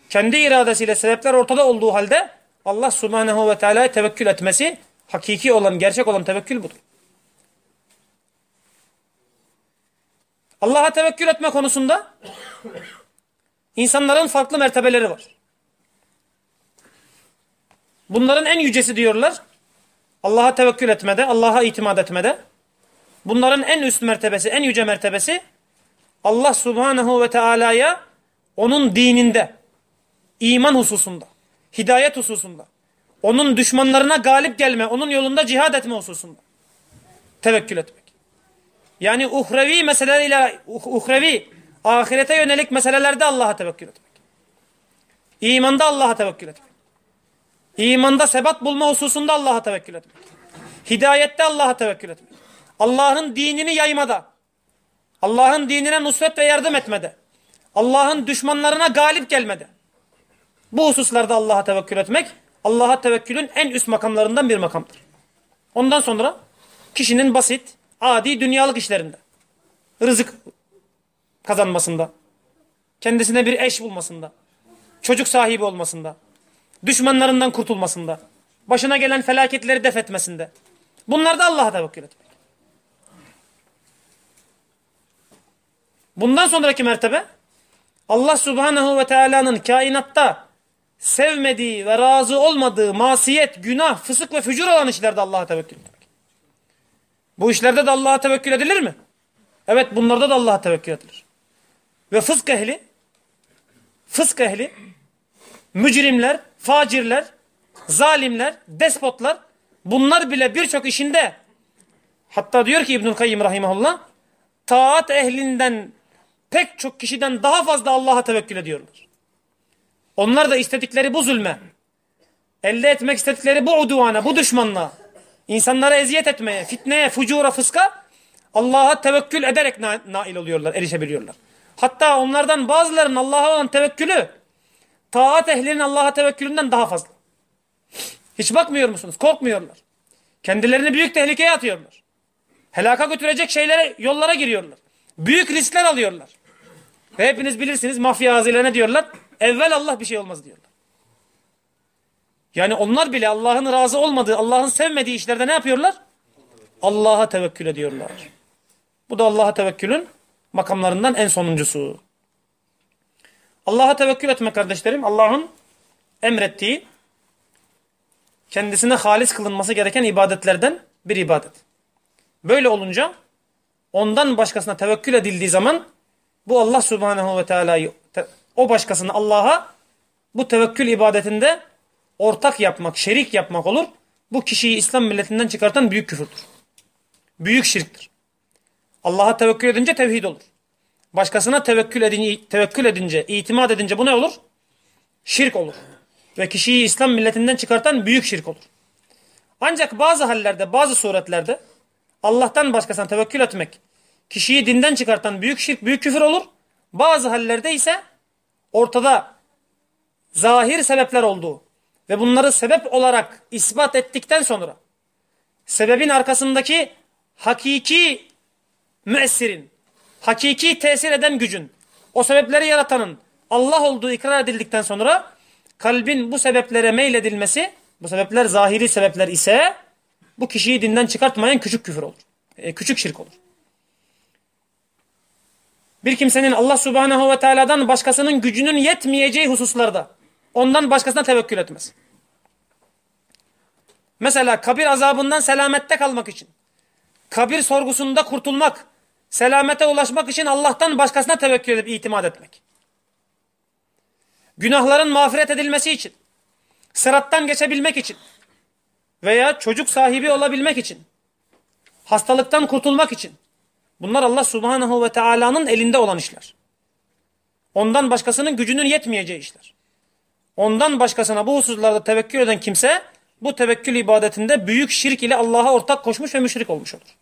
kendi iradesiyle sebepler ortada olduğu halde Allah subhanehu ve teala'ya tevekkül etmesi hakiki olan, gerçek olan tevekkül budur. Allah'a tevekkül etme konusunda insanların farklı mertebeleri var. Bunların en yücesi diyorlar Allah'a tevekkül etmede, Allah'a itimat etmede. Bunların en üst mertebesi, en yüce mertebesi Allah subhanehu ve teala'ya onun dininde, iman hususunda, hidayet hususunda, onun düşmanlarına galip gelme, onun yolunda cihad etme hususunda tevekkül etmek. Yani uhrevi meseleleriyle, uh, uhrevi, ahirete yönelik meselelerde Allah'a tevekkül etmek. İmanda Allah'a tevekkül etmek. İmanda sebat bulma hususunda Allah'a tevekkül etmek. Hidayette Allah'a tevekkül etmek. Allah'ın dinini yaymada. Allah'ın dinine nusret ve yardım etmede. Allah'ın düşmanlarına galip gelmede. Bu hususlarda Allah'a tevekkül etmek Allah'a tevekkülün en üst makamlarından bir makamdır. Ondan sonra kişinin basit, adi dünyalık işlerinde, rızık kazanmasında, kendisine bir eş bulmasında, çocuk sahibi olmasında, düşmanlarından kurtulmasında, başına gelen felaketleri def etmesinde. Bunlar da Allah'a tevekkül etmek. Bundan sonraki mertebe Allah subhanehu ve teala'nın kainatta sevmediği ve razı olmadığı masiyet, günah, fısık ve fücur olan işlerde Allah'a tevekkül etmek. Bu işlerde de Allah'a tevekkül edilir mi? Evet bunlarda da Allah'a tevekkül edilir. Ve fısk ehli, fısk ehli, mücrimler, facirler, zalimler, despotlar bunlar bile birçok işinde hatta diyor ki İbnül Kayyim Rahimahullah taat ehlinden pek çok kişiden daha fazla Allah'a tevekkül ediyorlar. Onlar da istedikleri bu zulme, elde etmek istedikleri bu uduvana, bu düşmanlığa, insanlara eziyet etmeye, fitneye, fucura, fıska Allah'a tevekkül ederek na nail oluyorlar, erişebiliyorlar. Hatta onlardan bazılarının Allah'a olan tevekkülü taat ehlinin Allah'a tevekkülünden daha fazla. Hiç bakmıyor musunuz? Korkmuyorlar. Kendilerini büyük tehlikeye atıyorlar. Helaka götürecek şeylere, yollara giriyorlar. Büyük riskler alıyorlar. Ve hepiniz bilirsiniz mafya ağzıyla ne diyorlar? Evvel Allah bir şey olmaz diyorlar. Yani onlar bile Allah'ın razı olmadığı, Allah'ın sevmediği işlerde ne yapıyorlar? Allah'a tevekkül ediyorlar. Bu da Allah'a tevekkülün makamlarından en sonuncusu. Allah'a tevekkül etme kardeşlerim. Allah'ın emrettiği kendisine halis kılınması gereken ibadetlerden bir ibadet. Böyle olunca ondan başkasına tevekkül edildiği zaman bu Allah subhanehu ve teala'yı o başkasını Allah'a bu tevekkül ibadetinde ortak yapmak, şerik yapmak olur. Bu kişiyi İslam milletinden çıkartan büyük küfürdür. Büyük şirktir. Allah'a tevekkül edince tevhid olur. Başkasına tevekkül edince, tevekkül edince, itimat edince bu ne olur? Şirk olur. Ve kişiyi İslam milletinden çıkartan büyük şirk olur. Ancak bazı hallerde, bazı suretlerde Allah'tan başkasına tevekkül etmek kişiyi dinden çıkartan büyük şirk, büyük küfür olur. Bazı hallerde ise ortada zahir sebepler olduğu ve bunları sebep olarak ispat ettikten sonra sebebin arkasındaki hakiki müessirin, hakiki tesir eden gücün, o sebepleri yaratanın Allah olduğu ikrar edildikten sonra kalbin bu sebeplere meyledilmesi, bu sebepler zahiri sebepler ise bu kişiyi dinden çıkartmayan küçük küfür olur. E, küçük şirk olur. Bir kimsenin Allah subhanehu ve teala'dan başkasının gücünün yetmeyeceği hususlarda ondan başkasına tevekkül etmez. Mesela kabir azabından selamette kalmak için, kabir sorgusunda kurtulmak, selamete ulaşmak için Allah'tan başkasına tevekkül edip itimat etmek. Günahların mağfiret edilmesi için, sırattan geçebilmek için veya çocuk sahibi olabilmek için, hastalıktan kurtulmak için. Bunlar Allah subhanahu ve teala'nın elinde olan işler. Ondan başkasının gücünün yetmeyeceği işler. Ondan başkasına bu hususlarda tevekkül eden kimse bu tevekkül ibadetinde büyük şirk ile Allah'a ortak koşmuş ve müşrik olmuş olur.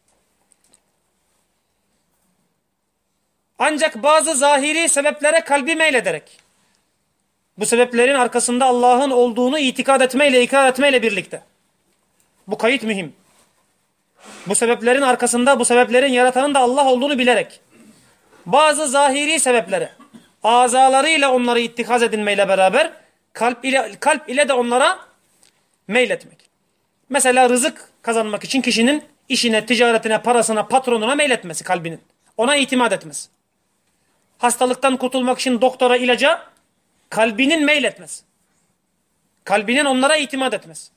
Ancak bazı zahiri sebeplere kalbi meylederek bu sebeplerin arkasında Allah'ın olduğunu itikad etmeyle, ikrar etmeyle birlikte. Bu kayıt mühim. Bu sebeplerin arkasında bu sebeplerin yaratanın da Allah olduğunu bilerek bazı zahiri sebeplere azalarıyla onları ittikaz edinmeyle beraber kalp ile, kalp ile de onlara meyletmek. Mesela rızık kazanmak için kişinin işine, ticaretine, parasına, patronuna meyletmesi kalbinin. Ona itimat etmesi. Hastalıktan kurtulmak için doktora, ilaca kalbinin meyletmesi. Kalbinin onlara itimat etmesi.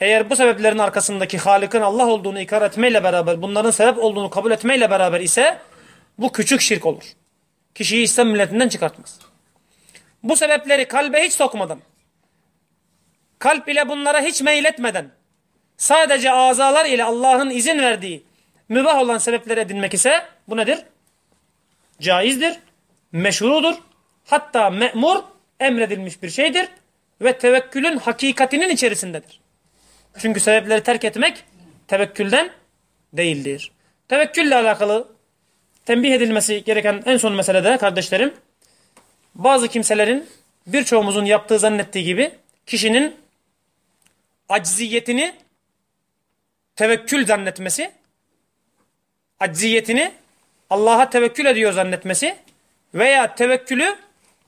Eğer bu sebeplerin arkasındaki Halık'ın Allah olduğunu ikrar etmeyle beraber, bunların sebep olduğunu kabul etmeyle beraber ise bu küçük şirk olur. Kişiyi İslam milletinden çıkartmaz. Bu sebepleri kalbe hiç sokmadan, kalp ile bunlara hiç meyletmeden, sadece azalar ile Allah'ın izin verdiği mübah olan sebepleri edinmek ise bu nedir? Caizdir, meşrudur, hatta me'mur emredilmiş bir şeydir ve tevekkülün hakikatinin içerisindedir. Çünkü sebepleri terk etmek tevekkülden değildir. Tevekkülle alakalı tembih edilmesi gereken en son mesele de kardeşlerim, bazı kimselerin birçoğumuzun yaptığı zannettiği gibi kişinin acziyetini tevekkül zannetmesi, acziyetini Allah'a tevekkül ediyor zannetmesi veya tevekkülü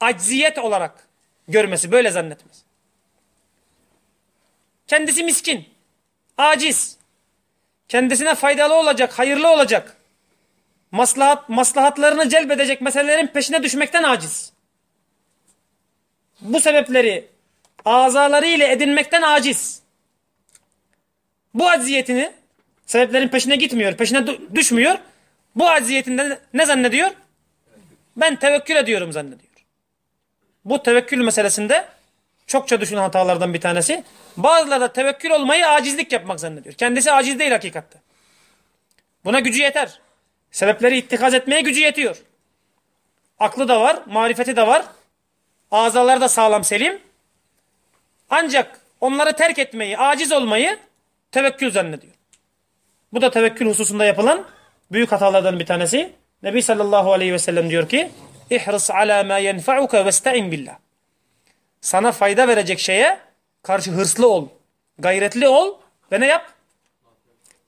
acziyet olarak görmesi, böyle zannetmesi. Kendisi miskin, aciz, kendisine faydalı olacak, hayırlı olacak, maslahat, maslahatlarını celbedecek meselelerin peşine düşmekten aciz. Bu sebepleri azaları ile edinmekten aciz. Bu acziyetini sebeplerin peşine gitmiyor, peşine düşmüyor. Bu acziyetinden ne zannediyor? Ben tevekkül ediyorum zannediyor. Bu tevekkül meselesinde çokça düşünen hatalardan bir tanesi. Bazıları da tevekkül olmayı acizlik yapmak zannediyor. Kendisi aciz değil hakikatte. Buna gücü yeter. Sebepleri ittikaz etmeye gücü yetiyor. Aklı da var, marifeti de var. Azaları da sağlam selim. Ancak onları terk etmeyi, aciz olmayı tevekkül zannediyor. Bu da tevekkül hususunda yapılan büyük hatalardan bir tanesi. Nebi sallallahu aleyhi ve sellem diyor ki İhris ala ma yenfa'uka vesta'in billah. Sana fayda verecek şeye karşı hırslı ol, gayretli ol ve ne yap?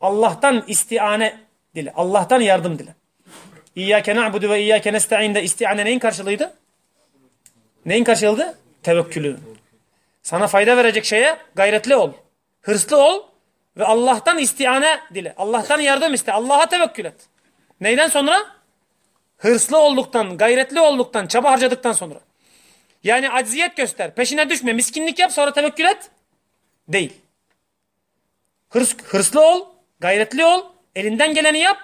Allah'tan istiane dile, Allah'tan yardım dile. İyyâke na'budu ve iyyâke nesta'inde istiane neyin karşılığıydı? Neyin karşılığıydı? Tevekkülü. Sana fayda verecek şeye gayretli ol, hırslı ol ve Allah'tan istiane dile. Allah'tan yardım iste. Allah'a tevekkül et. Neyden sonra? Hırslı olduktan, gayretli olduktan, çaba harcadıktan sonra. Yani acziyet göster. Peşine düşme. Miskinlik yap sonra tevekkül et. Değil. Hırs, hırslı ol. Gayretli ol. Elinden geleni yap.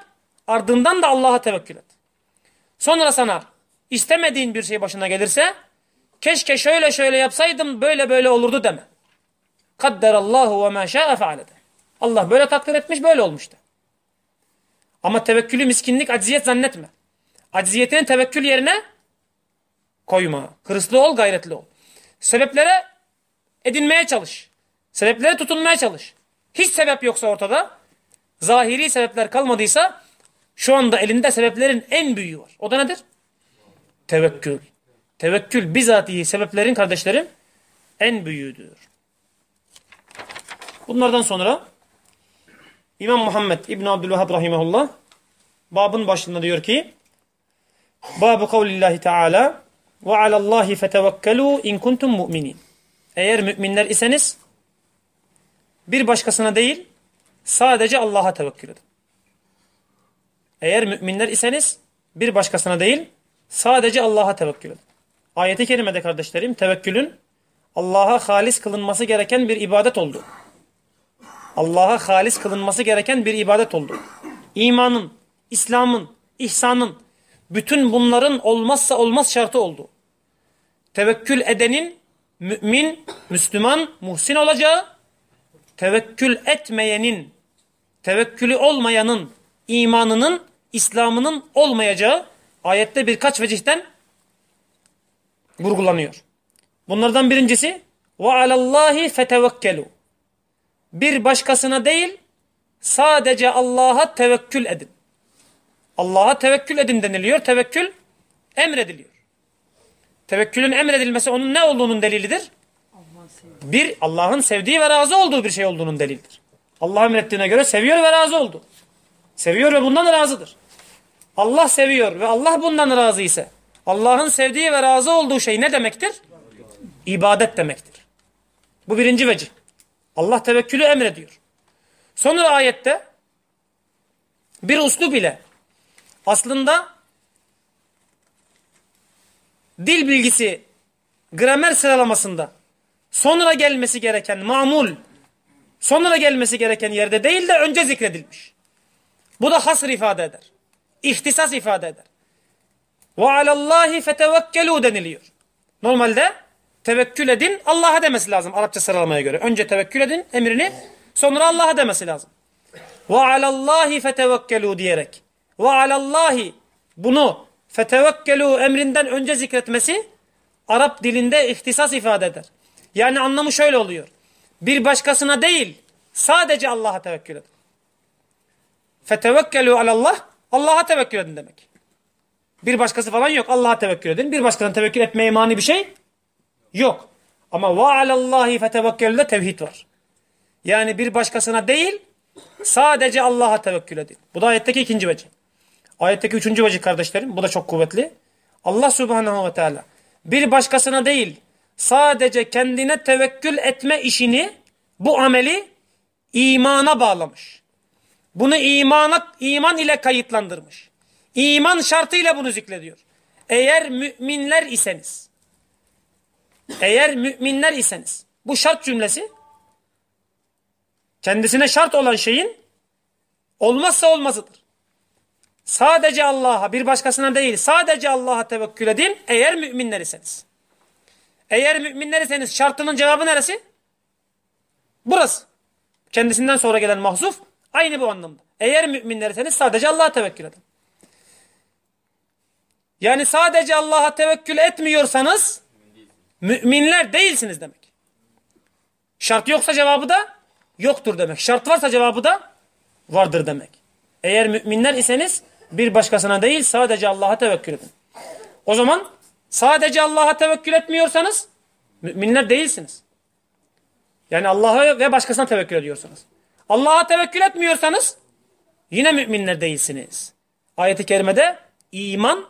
Ardından da Allah'a tevekkül et. Sonra sana istemediğin bir şey başına gelirse keşke şöyle şöyle yapsaydım böyle böyle olurdu deme. Kadderallahu ve ma şa'e feale Allah böyle takdir etmiş böyle olmuştu. Ama tevekkülü miskinlik, acziyet zannetme. Acziyetini tevekkül yerine koyma. Hırslı ol, gayretli ol. Sebeplere edinmeye çalış. Sebeplere tutunmaya çalış. Hiç sebep yoksa ortada, zahiri sebepler kalmadıysa şu anda elinde sebeplerin en büyüğü var. O da nedir? Tevekkül. Tevekkül bizatihi sebeplerin kardeşlerim en büyüğüdür. Bunlardan sonra İmam Muhammed İbn Abdülvahhab rahimehullah babın başında diyor ki Babu kavlillahi teala ve alallahi fetevekkelu in kuntum mu'minin. Eğer müminler iseniz bir başkasına değil sadece Allah'a tevekkül edin. Eğer müminler iseniz bir başkasına değil sadece Allah'a tevekkül edin. Ayeti kerimede kardeşlerim tevekkülün Allah'a halis kılınması gereken bir ibadet oldu. Allah'a halis kılınması gereken bir ibadet oldu. İmanın, İslam'ın, ihsanın, bütün bunların olmazsa olmaz şartı oldu. Tevekkül edenin mümin, Müslüman, muhsin olacağı, tevekkül etmeyenin, tevekkülü olmayanın, imanının, İslam'ının olmayacağı ayette birkaç vecihten vurgulanıyor. Bunlardan birincisi ve alallahi fetevekkelu. Bir başkasına değil sadece Allah'a tevekkül edin. Allah'a tevekkül edin deniliyor. Tevekkül emrediliyor. Tevekkülün emredilmesi onun ne olduğunun delilidir? Bir, Allah'ın sevdiği ve razı olduğu bir şey olduğunun delilidir. Allah emrettiğine göre seviyor ve razı oldu. Seviyor ve bundan razıdır. Allah seviyor ve Allah bundan razı ise Allah'ın sevdiği ve razı olduğu şey ne demektir? İbadet demektir. Bu birinci vecih. Allah tevekkülü emrediyor. Sonra ayette bir uslup ile aslında dil bilgisi gramer sıralamasında sonra gelmesi gereken mamul sonra gelmesi gereken yerde değil de önce zikredilmiş. Bu da hasr ifade eder. İhtisas ifade eder. Ve alallahi fetevekkelu deniliyor. Normalde tevekkül edin Allah'a demesi lazım Arapça sıralamaya göre. Önce tevekkül edin emrini sonra Allah'a demesi lazım. Ve alallahi fetevekkelu diyerek ve alallahi bunu fetevekkelu emrinden önce zikretmesi Arap dilinde ihtisas ifade eder. Yani anlamı şöyle oluyor. Bir başkasına değil sadece Allah'a tevekkül edin. Fetevekkelu alallah Allah'a tevekkül edin demek. Bir başkası falan yok. Allah'a tevekkül edin. Bir başkasına tevekkül etmeye mani bir şey yok. Ama ve alallahi fetevekkelüde tevhid var. Yani bir başkasına değil sadece Allah'a tevekkül edin. Bu da ayetteki ikinci vecih. Ayetteki üçüncü vecih kardeşlerim. Bu da çok kuvvetli. Allah subhanahu ve teala bir başkasına değil sadece kendine tevekkül etme işini bu ameli imana bağlamış. Bunu imana, iman ile kayıtlandırmış. İman şartıyla bunu zikrediyor. Eğer müminler iseniz eğer müminler iseniz bu şart cümlesi kendisine şart olan şeyin olmazsa olmazıdır. Sadece Allah'a bir başkasına değil sadece Allah'a tevekkül edin eğer müminler iseniz. Eğer müminler iseniz şartının cevabı neresi? Burası. Kendisinden sonra gelen mahzuf aynı bu anlamda. Eğer müminler iseniz sadece Allah'a tevekkül edin. Yani sadece Allah'a tevekkül etmiyorsanız müminler değilsiniz demek. Şart yoksa cevabı da yoktur demek. Şart varsa cevabı da vardır demek. Eğer müminler iseniz bir başkasına değil sadece Allah'a tevekkül edin. O zaman sadece Allah'a tevekkül etmiyorsanız müminler değilsiniz. Yani Allah'a ve başkasına tevekkül ediyorsunuz. Allah'a tevekkül etmiyorsanız yine müminler değilsiniz. Ayet-i kerimede iman,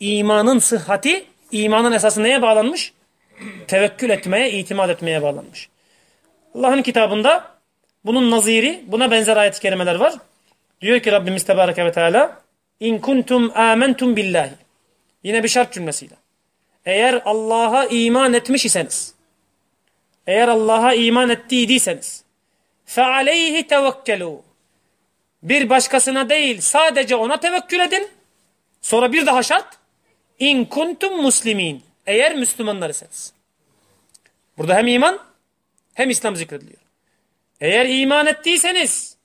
imanın sıhhati, imanın esası neye bağlanmış? Tevekkül etmeye, itimat etmeye bağlanmış. Allah'ın kitabında bunun naziri, buna benzer ayet-i kerimeler var. Diyor ki Rabbimiz Tebareke ve Teala İn kuntum amentum billahi. Yine bir şart cümlesiyle. Eğer Allah'a iman etmiş iseniz, eğer Allah'a iman ettiydiyseniz, aleyhi tevekkelû. Bir başkasına değil sadece ona tevekkül edin. Sonra bir daha şart. İn kuntum muslimin. Eğer Müslümanlar iseniz. Burada hem iman hem İslam zikrediliyor. Eğer iman ettiyseniz,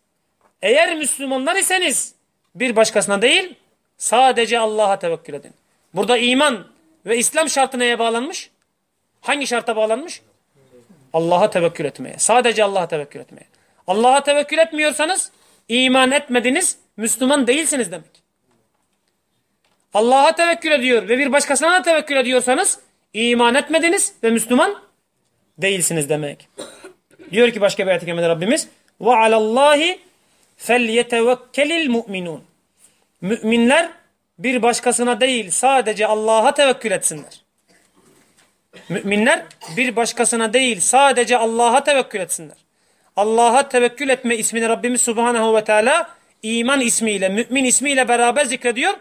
eğer Müslümanlar iseniz bir başkasına değil sadece Allah'a tevekkül edin. Burada iman ve İslam şartı neye bağlanmış? Hangi şarta bağlanmış? Allah'a tevekkül etmeye. Sadece Allah'a tevekkül etmeye. Allah'a tevekkül etmiyorsanız iman etmediniz, Müslüman değilsiniz demek. Allah'a tevekkül ediyor ve bir başkasına da tevekkül ediyorsanız iman etmediniz ve Müslüman değilsiniz demek. Diyor ki başka bir ayet-i kerimede Rabbimiz ve alallahi felyetevekkelil mu'minun. Müminler bir başkasına değil sadece Allah'a tevekkül etsinler. Müminler bir başkasına değil sadece Allah'a tevekkül etsinler. Allah'a tevekkül etme ismini Rabbimiz Subhanahu ve Teala iman ismiyle, mümin ismiyle beraber zikrediyor.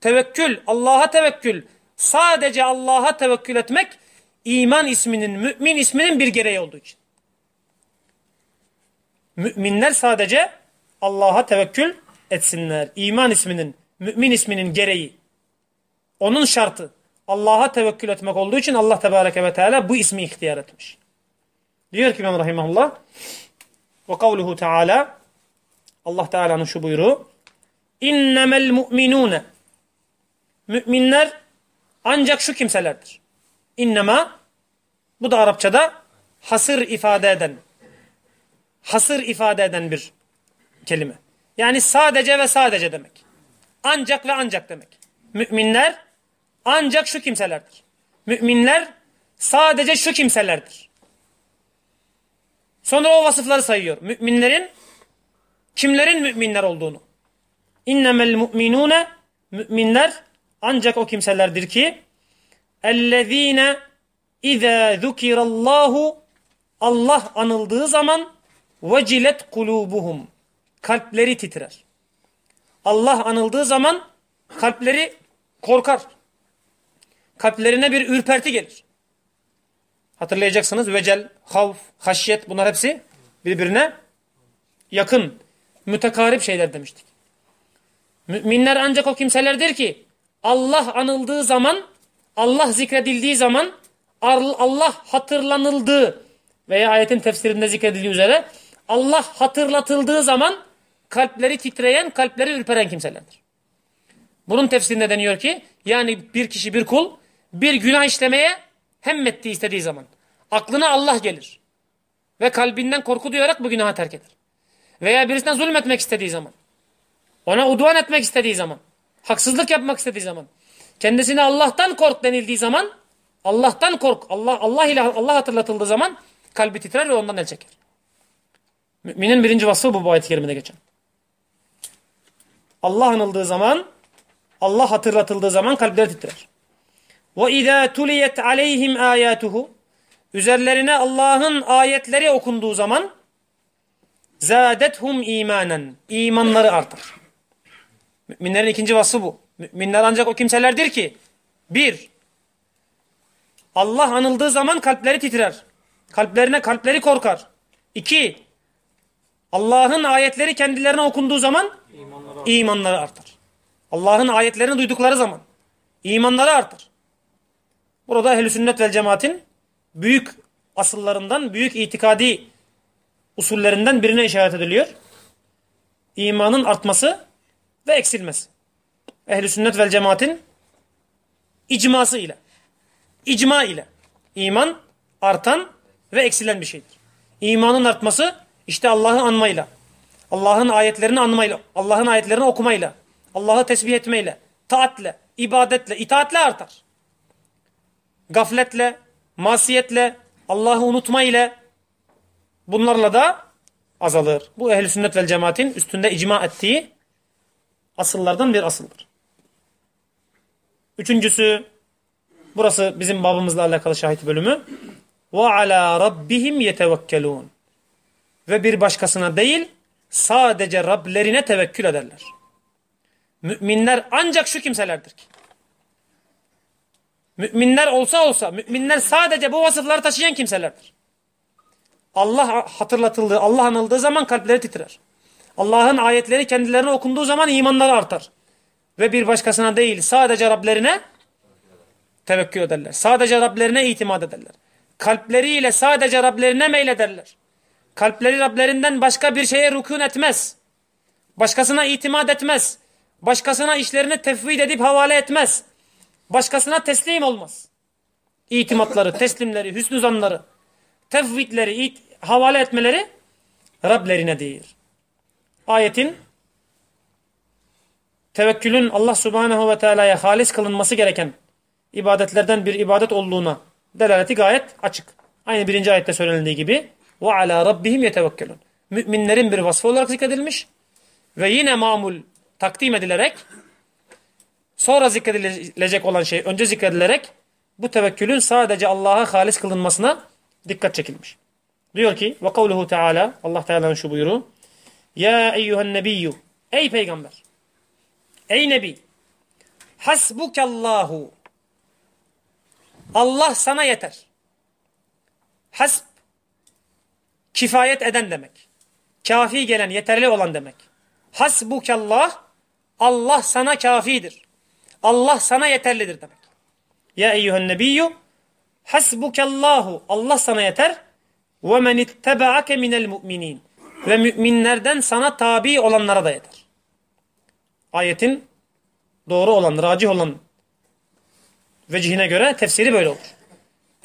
Tevekkül, Allah'a tevekkül, sadece Allah'a tevekkül etmek iman isminin, mümin isminin bir gereği olduğu için. Müminler sadece Allah'a tevekkül etsinler. İman isminin, mümin isminin gereği. Onun şartı. Allah'a tevekkül etmek olduğu için Allah Tebareke ve Teala bu ismi ihtiyar etmiş. Diyor ki İmam Rahimahullah ve kavluhu Teala Allah Teala'nın şu buyruğu İnnemel mu'minune Müminler ancak şu kimselerdir. İnnema bu da Arapçada hasır ifade eden hasır ifade eden bir kelime. Yani sadece ve sadece demek. Ancak ve ancak demek. Müminler ancak şu kimselerdir. Müminler sadece şu kimselerdir. Sonra o vasıfları sayıyor. Müminlerin kimlerin müminler olduğunu. İnnemel mu'minune müminler ancak o kimselerdir ki ellezine izâ zukirallahu Allah anıldığı zaman vecilet kulubuhum kalpleri titrer. Allah anıldığı zaman kalpleri korkar. Kalplerine bir ürperti gelir. Hatırlayacaksınız vecel, havf, haşyet bunlar hepsi birbirine yakın, mütekarip şeyler demiştik. Müminler ancak o kimselerdir ki Allah anıldığı zaman, Allah zikredildiği zaman, Allah hatırlanıldığı veya ayetin tefsirinde zikredildiği üzere Allah hatırlatıldığı zaman kalpleri titreyen, kalpleri ürperen kimselerdir. Bunun tefsirinde deniyor ki yani bir kişi bir kul bir günah işlemeye hemmetti istediği zaman aklına Allah gelir ve kalbinden korku duyarak bu günahı terk eder. Veya birisine zulmetmek istediği zaman ona udvan etmek istediği zaman haksızlık yapmak istediği zaman kendisine Allah'tan kork denildiği zaman Allah'tan kork Allah Allah ile Allah hatırlatıldığı zaman kalbi titrer ve ondan el çeker. Müminin birinci vasfı bu bu ayet-i kerimede geçen. Allah anıldığı zaman, Allah hatırlatıldığı zaman kalpler titrer. Ve izâ tuliyet aleyhim âyâtuhu Üzerlerine Allah'ın ayetleri okunduğu zaman zâdethum imanen. İmanları artar. Müminlerin ikinci vasfı bu. Müminler ancak o kimselerdir ki bir, Allah anıldığı zaman kalpleri titrer. Kalplerine kalpleri korkar. İki, Allah'ın ayetleri kendilerine okunduğu zaman imanları, artar. Allah'ın ayetlerini duydukları zaman imanları artar. Burada ehl sünnet vel cemaatin büyük asıllarından, büyük itikadi usullerinden birine işaret ediliyor. İmanın artması ve eksilmesi. ehl sünnet vel cemaatin icması ile, icma ile iman artan ve eksilen bir şeydir. İmanın artması işte Allah'ı anmayla, Allah'ın ayetlerini anmayla, Allah'ın ayetlerini okumayla, Allah'ı tesbih etmeyle, taatle, ibadetle, itaatle artar. Gafletle, masiyetle, Allah'ı unutma ile bunlarla da azalır. Bu ehl sünnet vel cemaatin üstünde icma ettiği asıllardan bir asıldır. Üçüncüsü, burası bizim babımızla alakalı şahit bölümü. Ala rabbihim yetevekkelun ve bir başkasına değil sadece Rablerine tevekkül ederler. Müminler ancak şu kimselerdir ki. Müminler olsa olsa, müminler sadece bu vasıfları taşıyan kimselerdir. Allah hatırlatıldığı, Allah anıldığı zaman kalpleri titrer. Allah'ın ayetleri kendilerine okunduğu zaman imanları artar. Ve bir başkasına değil sadece Rablerine tevekkül ederler. Sadece Rablerine itimat ederler. Kalpleriyle sadece Rablerine meylederler. Kalpleri Rablerinden başka bir şeye rükun etmez. Başkasına itimat etmez. Başkasına işlerini tefvid edip havale etmez. Başkasına teslim olmaz. İtimatları, teslimleri, hüsnü zanları, tefvidleri, havale etmeleri Rablerine değil. Ayetin tevekkülün Allah subhanehu ve teala'ya halis kılınması gereken ibadetlerden bir ibadet olduğuna delaleti gayet açık. Aynı birinci ayette söylenildiği gibi ve ala rabbihim yetevekkelun. Müminlerin bir vasfı olarak zikredilmiş ve yine mamul takdim edilerek sonra zikredilecek olan şey önce zikredilerek bu tevekkülün sadece Allah'a halis kılınmasına dikkat çekilmiş. Diyor ki ve kavluhu teala Allah Teala'nın şu buyruğu Ya eyyühen nebiyyü Ey peygamber Ey nebi Hasbukallahu Allah sana yeter. Hasb kifayet eden demek. Kafi gelen, yeterli olan demek. Hasbukallah Allah sana kafidir. Allah sana yeterlidir demek. Ya eyyühen nebiyyü hasbukallahu Allah sana yeter ve men ittebaake minel mu'minin ve müminlerden sana tabi olanlara da yeter. Ayetin doğru olan, racih olan vecihine göre tefsiri böyle olur.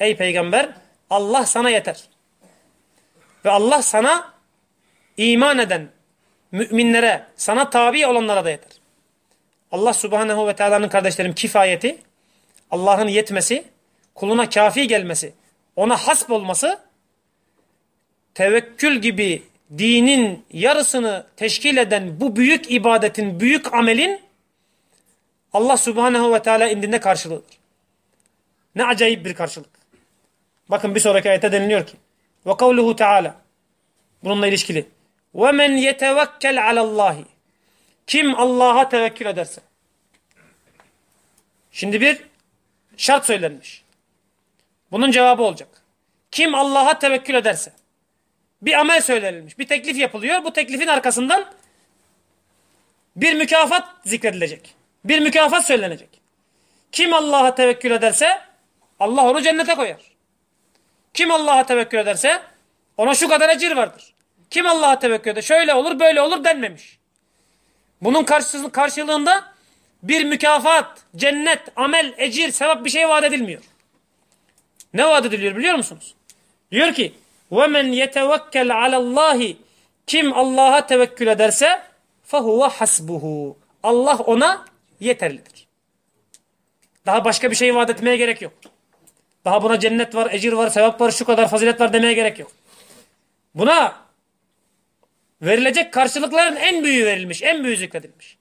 Ey peygamber Allah sana yeter. Ve Allah sana iman eden müminlere, sana tabi olanlara da yeter. Allah subhanehu ve teala'nın kardeşlerim kifayeti, Allah'ın yetmesi, kuluna kafi gelmesi, ona hasp olması, tevekkül gibi dinin yarısını teşkil eden bu büyük ibadetin, büyük amelin Allah subhanehu ve teala indinde karşılığıdır. Ne acayip bir karşılık. Bakın bir sonraki ayette deniliyor ki ve kavluhu teala bununla ilişkili ve men yetevekkel alallahi kim Allah'a tevekkül ederse şimdi bir şart söylenmiş. Bunun cevabı olacak. Kim Allah'a tevekkül ederse bir amel söylenilmiş. Bir teklif yapılıyor. Bu teklifin arkasından bir mükafat zikredilecek. Bir mükafat söylenecek. Kim Allah'a tevekkül ederse Allah onu cennete koyar. Kim Allah'a tevekkül ederse ona şu kadar ecir vardır. Kim Allah'a tevekkül eder şöyle olur böyle olur denmemiş. Bunun karşılığında bir mükafat, cennet, amel, ecir, sevap bir şey vaat edilmiyor. Ne vaat ediliyor biliyor musunuz? Diyor ki وَمَنْ يَتَوَكَّلْ عَلَى اللّٰهِ Kim Allah'a tevekkül ederse فَهُوَ حَسْبُهُ Allah ona yeterlidir. Daha başka bir şey vaat etmeye gerek yok. Daha buna cennet var, ecir var, sevap var, şu kadar fazilet var demeye gerek yok. Buna verilecek karşılıkların en büyüğü verilmiş, en büyüğü zikredilmiş.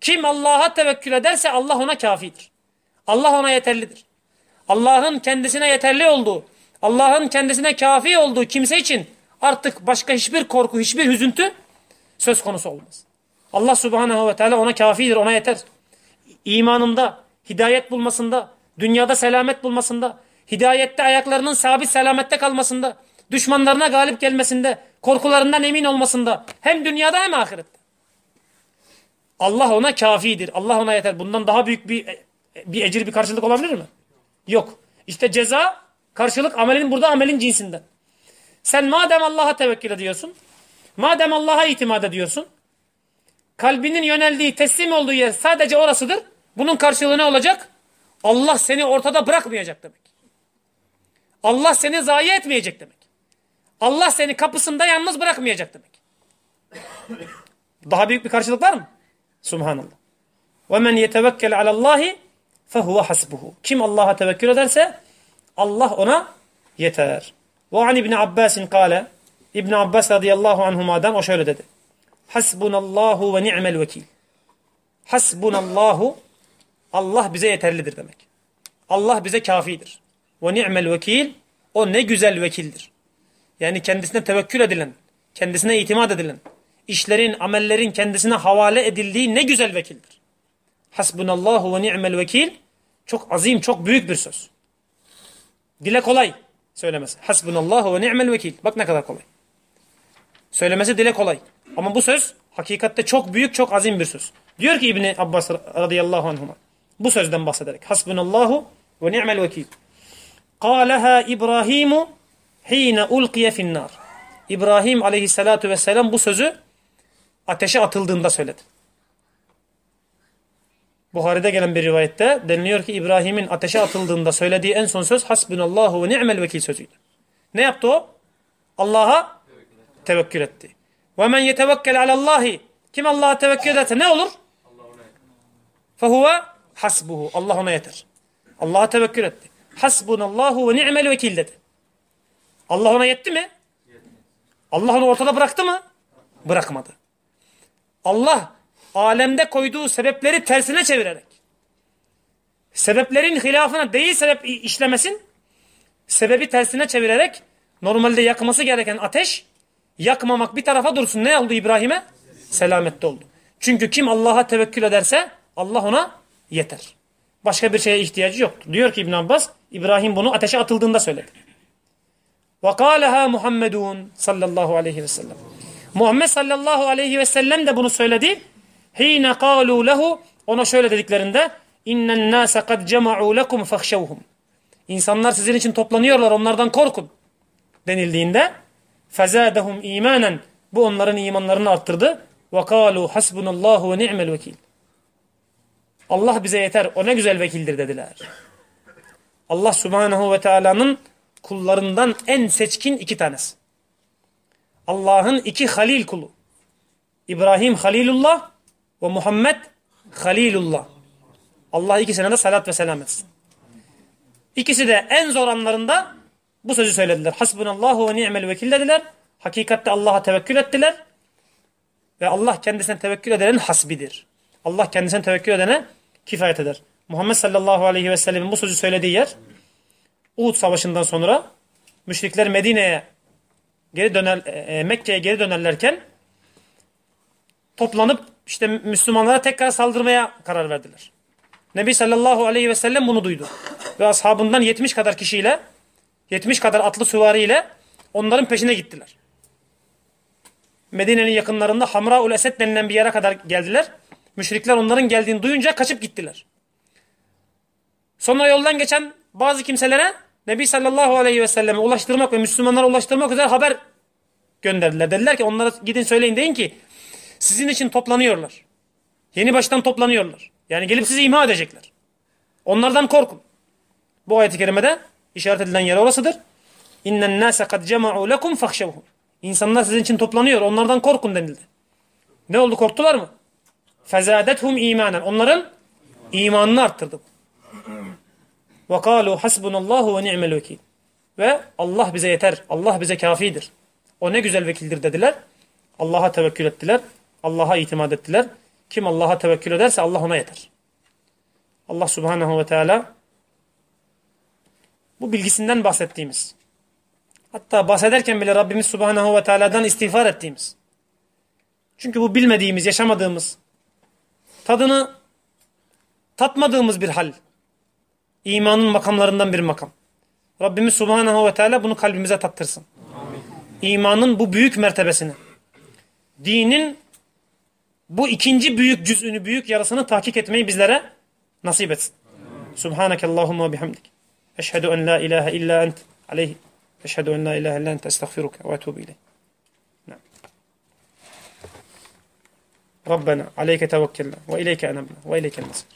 Kim Allah'a tevekkül ederse Allah ona kafidir. Allah ona yeterlidir. Allah'ın kendisine yeterli olduğu, Allah'ın kendisine kafi olduğu kimse için artık başka hiçbir korku, hiçbir hüzüntü söz konusu olmaz. Allah subhanehu ve teala ona kafidir, ona yeter. İmanında, hidayet bulmasında, dünyada selamet bulmasında, hidayette ayaklarının sabit selamette kalmasında, düşmanlarına galip gelmesinde, korkularından emin olmasında, hem dünyada hem ahirette. Allah ona kafidir, Allah ona yeter. Bundan daha büyük bir bir ecir, bir karşılık olabilir mi? Yok. İşte ceza Karşılık amelin burada amelin cinsinden. Sen madem Allah'a tevekkül ediyorsun, madem Allah'a itimat ediyorsun, kalbinin yöneldiği, teslim olduğu yer sadece orasıdır. Bunun karşılığı ne olacak? Allah seni ortada bırakmayacak demek. Allah seni zayi etmeyecek demek. Allah seni kapısında yalnız bırakmayacak demek. Daha büyük bir karşılık var mı? Subhanallah. وَمَنْ يَتَوَكَّلْ عَلَى اللّٰهِ فَهُوَ حَسْبُهُ Kim Allah'a tevekkül ederse Allah ona yeter. Ve an İbni Abbasin kâle İbn Abbas radıyallahu anhuma'dan o şöyle dedi. Hasbunallahu ve ni'mel vekil. Hasbunallahu Allah bize yeterlidir demek. Allah bize kafidir. Ve ni'mel vekil o ne güzel vekildir. Yani kendisine tevekkül edilen, kendisine itimat edilen, işlerin, amellerin kendisine havale edildiği ne güzel vekildir. Hasbunallahu ve ni'mel vekil çok azim, çok büyük bir söz. Dile kolay söylemesi. Hasbunallahu ve ni'mel vekil. Bak ne kadar kolay. Söylemesi dile kolay. Ama bu söz hakikatte çok büyük, çok azim bir söz. Diyor ki İbni Abbas radıyallahu anhuma. Bu sözden bahsederek. Hasbunallahu ve ni'mel vekil. Kâleha İbrahimu hîne ulkiye finnar. İbrahim aleyhissalatu vesselam bu sözü ateşe atıldığında söyledi. Buhari'de gelen bir rivayette deniliyor ki İbrahim'in ateşe atıldığında söylediği en son söz hasbunallahu ve ni'mel vekil sözüydü. Ne yaptı o? Allah'a tevekkül etti. Ve men yetevekkel alallahi kim Allah'a tevekkül ederse ne olur? Fehuve hasbuhu. Allah ona yeter. Allah'a tevekkül etti. Hasbunallahu ve ni'mel vekil dedi. Allah ona yetti mi? Allah onu ortada bıraktı mı? Bırakmadı. Allah alemde koyduğu sebepleri tersine çevirerek sebeplerin hilafına değil sebep işlemesin sebebi tersine çevirerek normalde yakması gereken ateş yakmamak bir tarafa dursun. Ne oldu İbrahim'e? Selamette oldu. Çünkü kim Allah'a tevekkül ederse Allah ona yeter. Başka bir şeye ihtiyacı yoktur. Diyor ki İbn Abbas İbrahim bunu ateşe atıldığında söyledi. وَقَالَهَا Muhammedun sallallahu aleyhi ve sellem. Muhammed sallallahu aleyhi ve sellem de bunu söyledi. Hine قَالُوا lehu Ona şöyle dediklerinde اِنَّ النَّاسَ قَدْ جَمَعُوا لَكُمْ فَخْشَوْهُمْ İnsanlar sizin için toplanıyorlar onlardan korkun denildiğinde فَزَادَهُمْ imanen Bu onların imanlarını arttırdı. وَقَالُوا حَسْبُنَ اللّٰهُ وَنِعْمَ الْوَكِيلِ Allah bize yeter. O ne güzel vekildir dediler. Allah subhanahu ve teala'nın kullarından en seçkin iki tanesi. Allah'ın iki halil kulu. İbrahim Halilullah ve Muhammed Halilullah. Allah ikisine de salat ve selam etsin. İkisi de en zor anlarında bu sözü söylediler. Hasbunallahu ve ni'mel vekil dediler. Hakikatte Allah'a tevekkül ettiler. Ve Allah kendisine tevekkül edenin hasbidir. Allah kendisine tevekkül edene kifayet eder. Muhammed sallallahu aleyhi ve sellemin bu sözü söylediği yer Uhud savaşından sonra müşrikler Medine'ye geri döner e, Mekke'ye geri dönerlerken toplanıp işte Müslümanlara tekrar saldırmaya karar verdiler. Nebi sallallahu aleyhi ve sellem bunu duydu. Ve ashabından 70 kadar kişiyle 70 kadar atlı süvariyle onların peşine gittiler. Medine'nin yakınlarında Hamraul Esed denilen bir yere kadar geldiler. Müşrikler onların geldiğini duyunca kaçıp gittiler. Sonra yoldan geçen bazı kimselere Nebi sallallahu aleyhi ve selleme ulaştırmak ve Müslümanlara ulaştırmak üzere haber gönderdiler. Dediler ki onlara gidin söyleyin deyin ki sizin için toplanıyorlar. Yeni baştan toplanıyorlar. Yani gelip sizi imha edecekler. Onlardan korkun. Bu ayet-i kerimede işaret edilen yer orasıdır. İnnen nase kad cema'u lekum fahşevhum. İnsanlar sizin için toplanıyor. Onlardan korkun denildi. Ne oldu? Korktular mı? Fezadethum imanen. Onların imanını arttırdı. Ve kalu hasbunallahu ve ni'mel vekil. Ve Allah bize yeter. Allah bize kafidir. O ne güzel vekildir dediler. Allah'a tevekkül ettiler. Allah'a itimat ettiler. Kim Allah'a tevekkül ederse Allah ona yeter. Allah subhanahu ve teala bu bilgisinden bahsettiğimiz hatta bahsederken bile Rabbimiz subhanahu ve teala'dan istiğfar ettiğimiz çünkü bu bilmediğimiz, yaşamadığımız tadını tatmadığımız bir hal. İmanın makamlarından bir makam. Rabbimiz Subhanahu ve Teala bunu kalbimize tattırsın. Amin. İmanın bu büyük mertebesini, dinin bu ikinci büyük cüzünü, büyük yarısını tahkik etmeyi bizlere nasip etsin. Subhaneke Allahumma bihamdik. Eşhedü en la ilahe illa ent aleyhi. Eşhedü en la ilahe illa ent estağfiruke ve etubu ileyh. ربنا عليك توكلنا وإليك أنبنا وإليك المصير.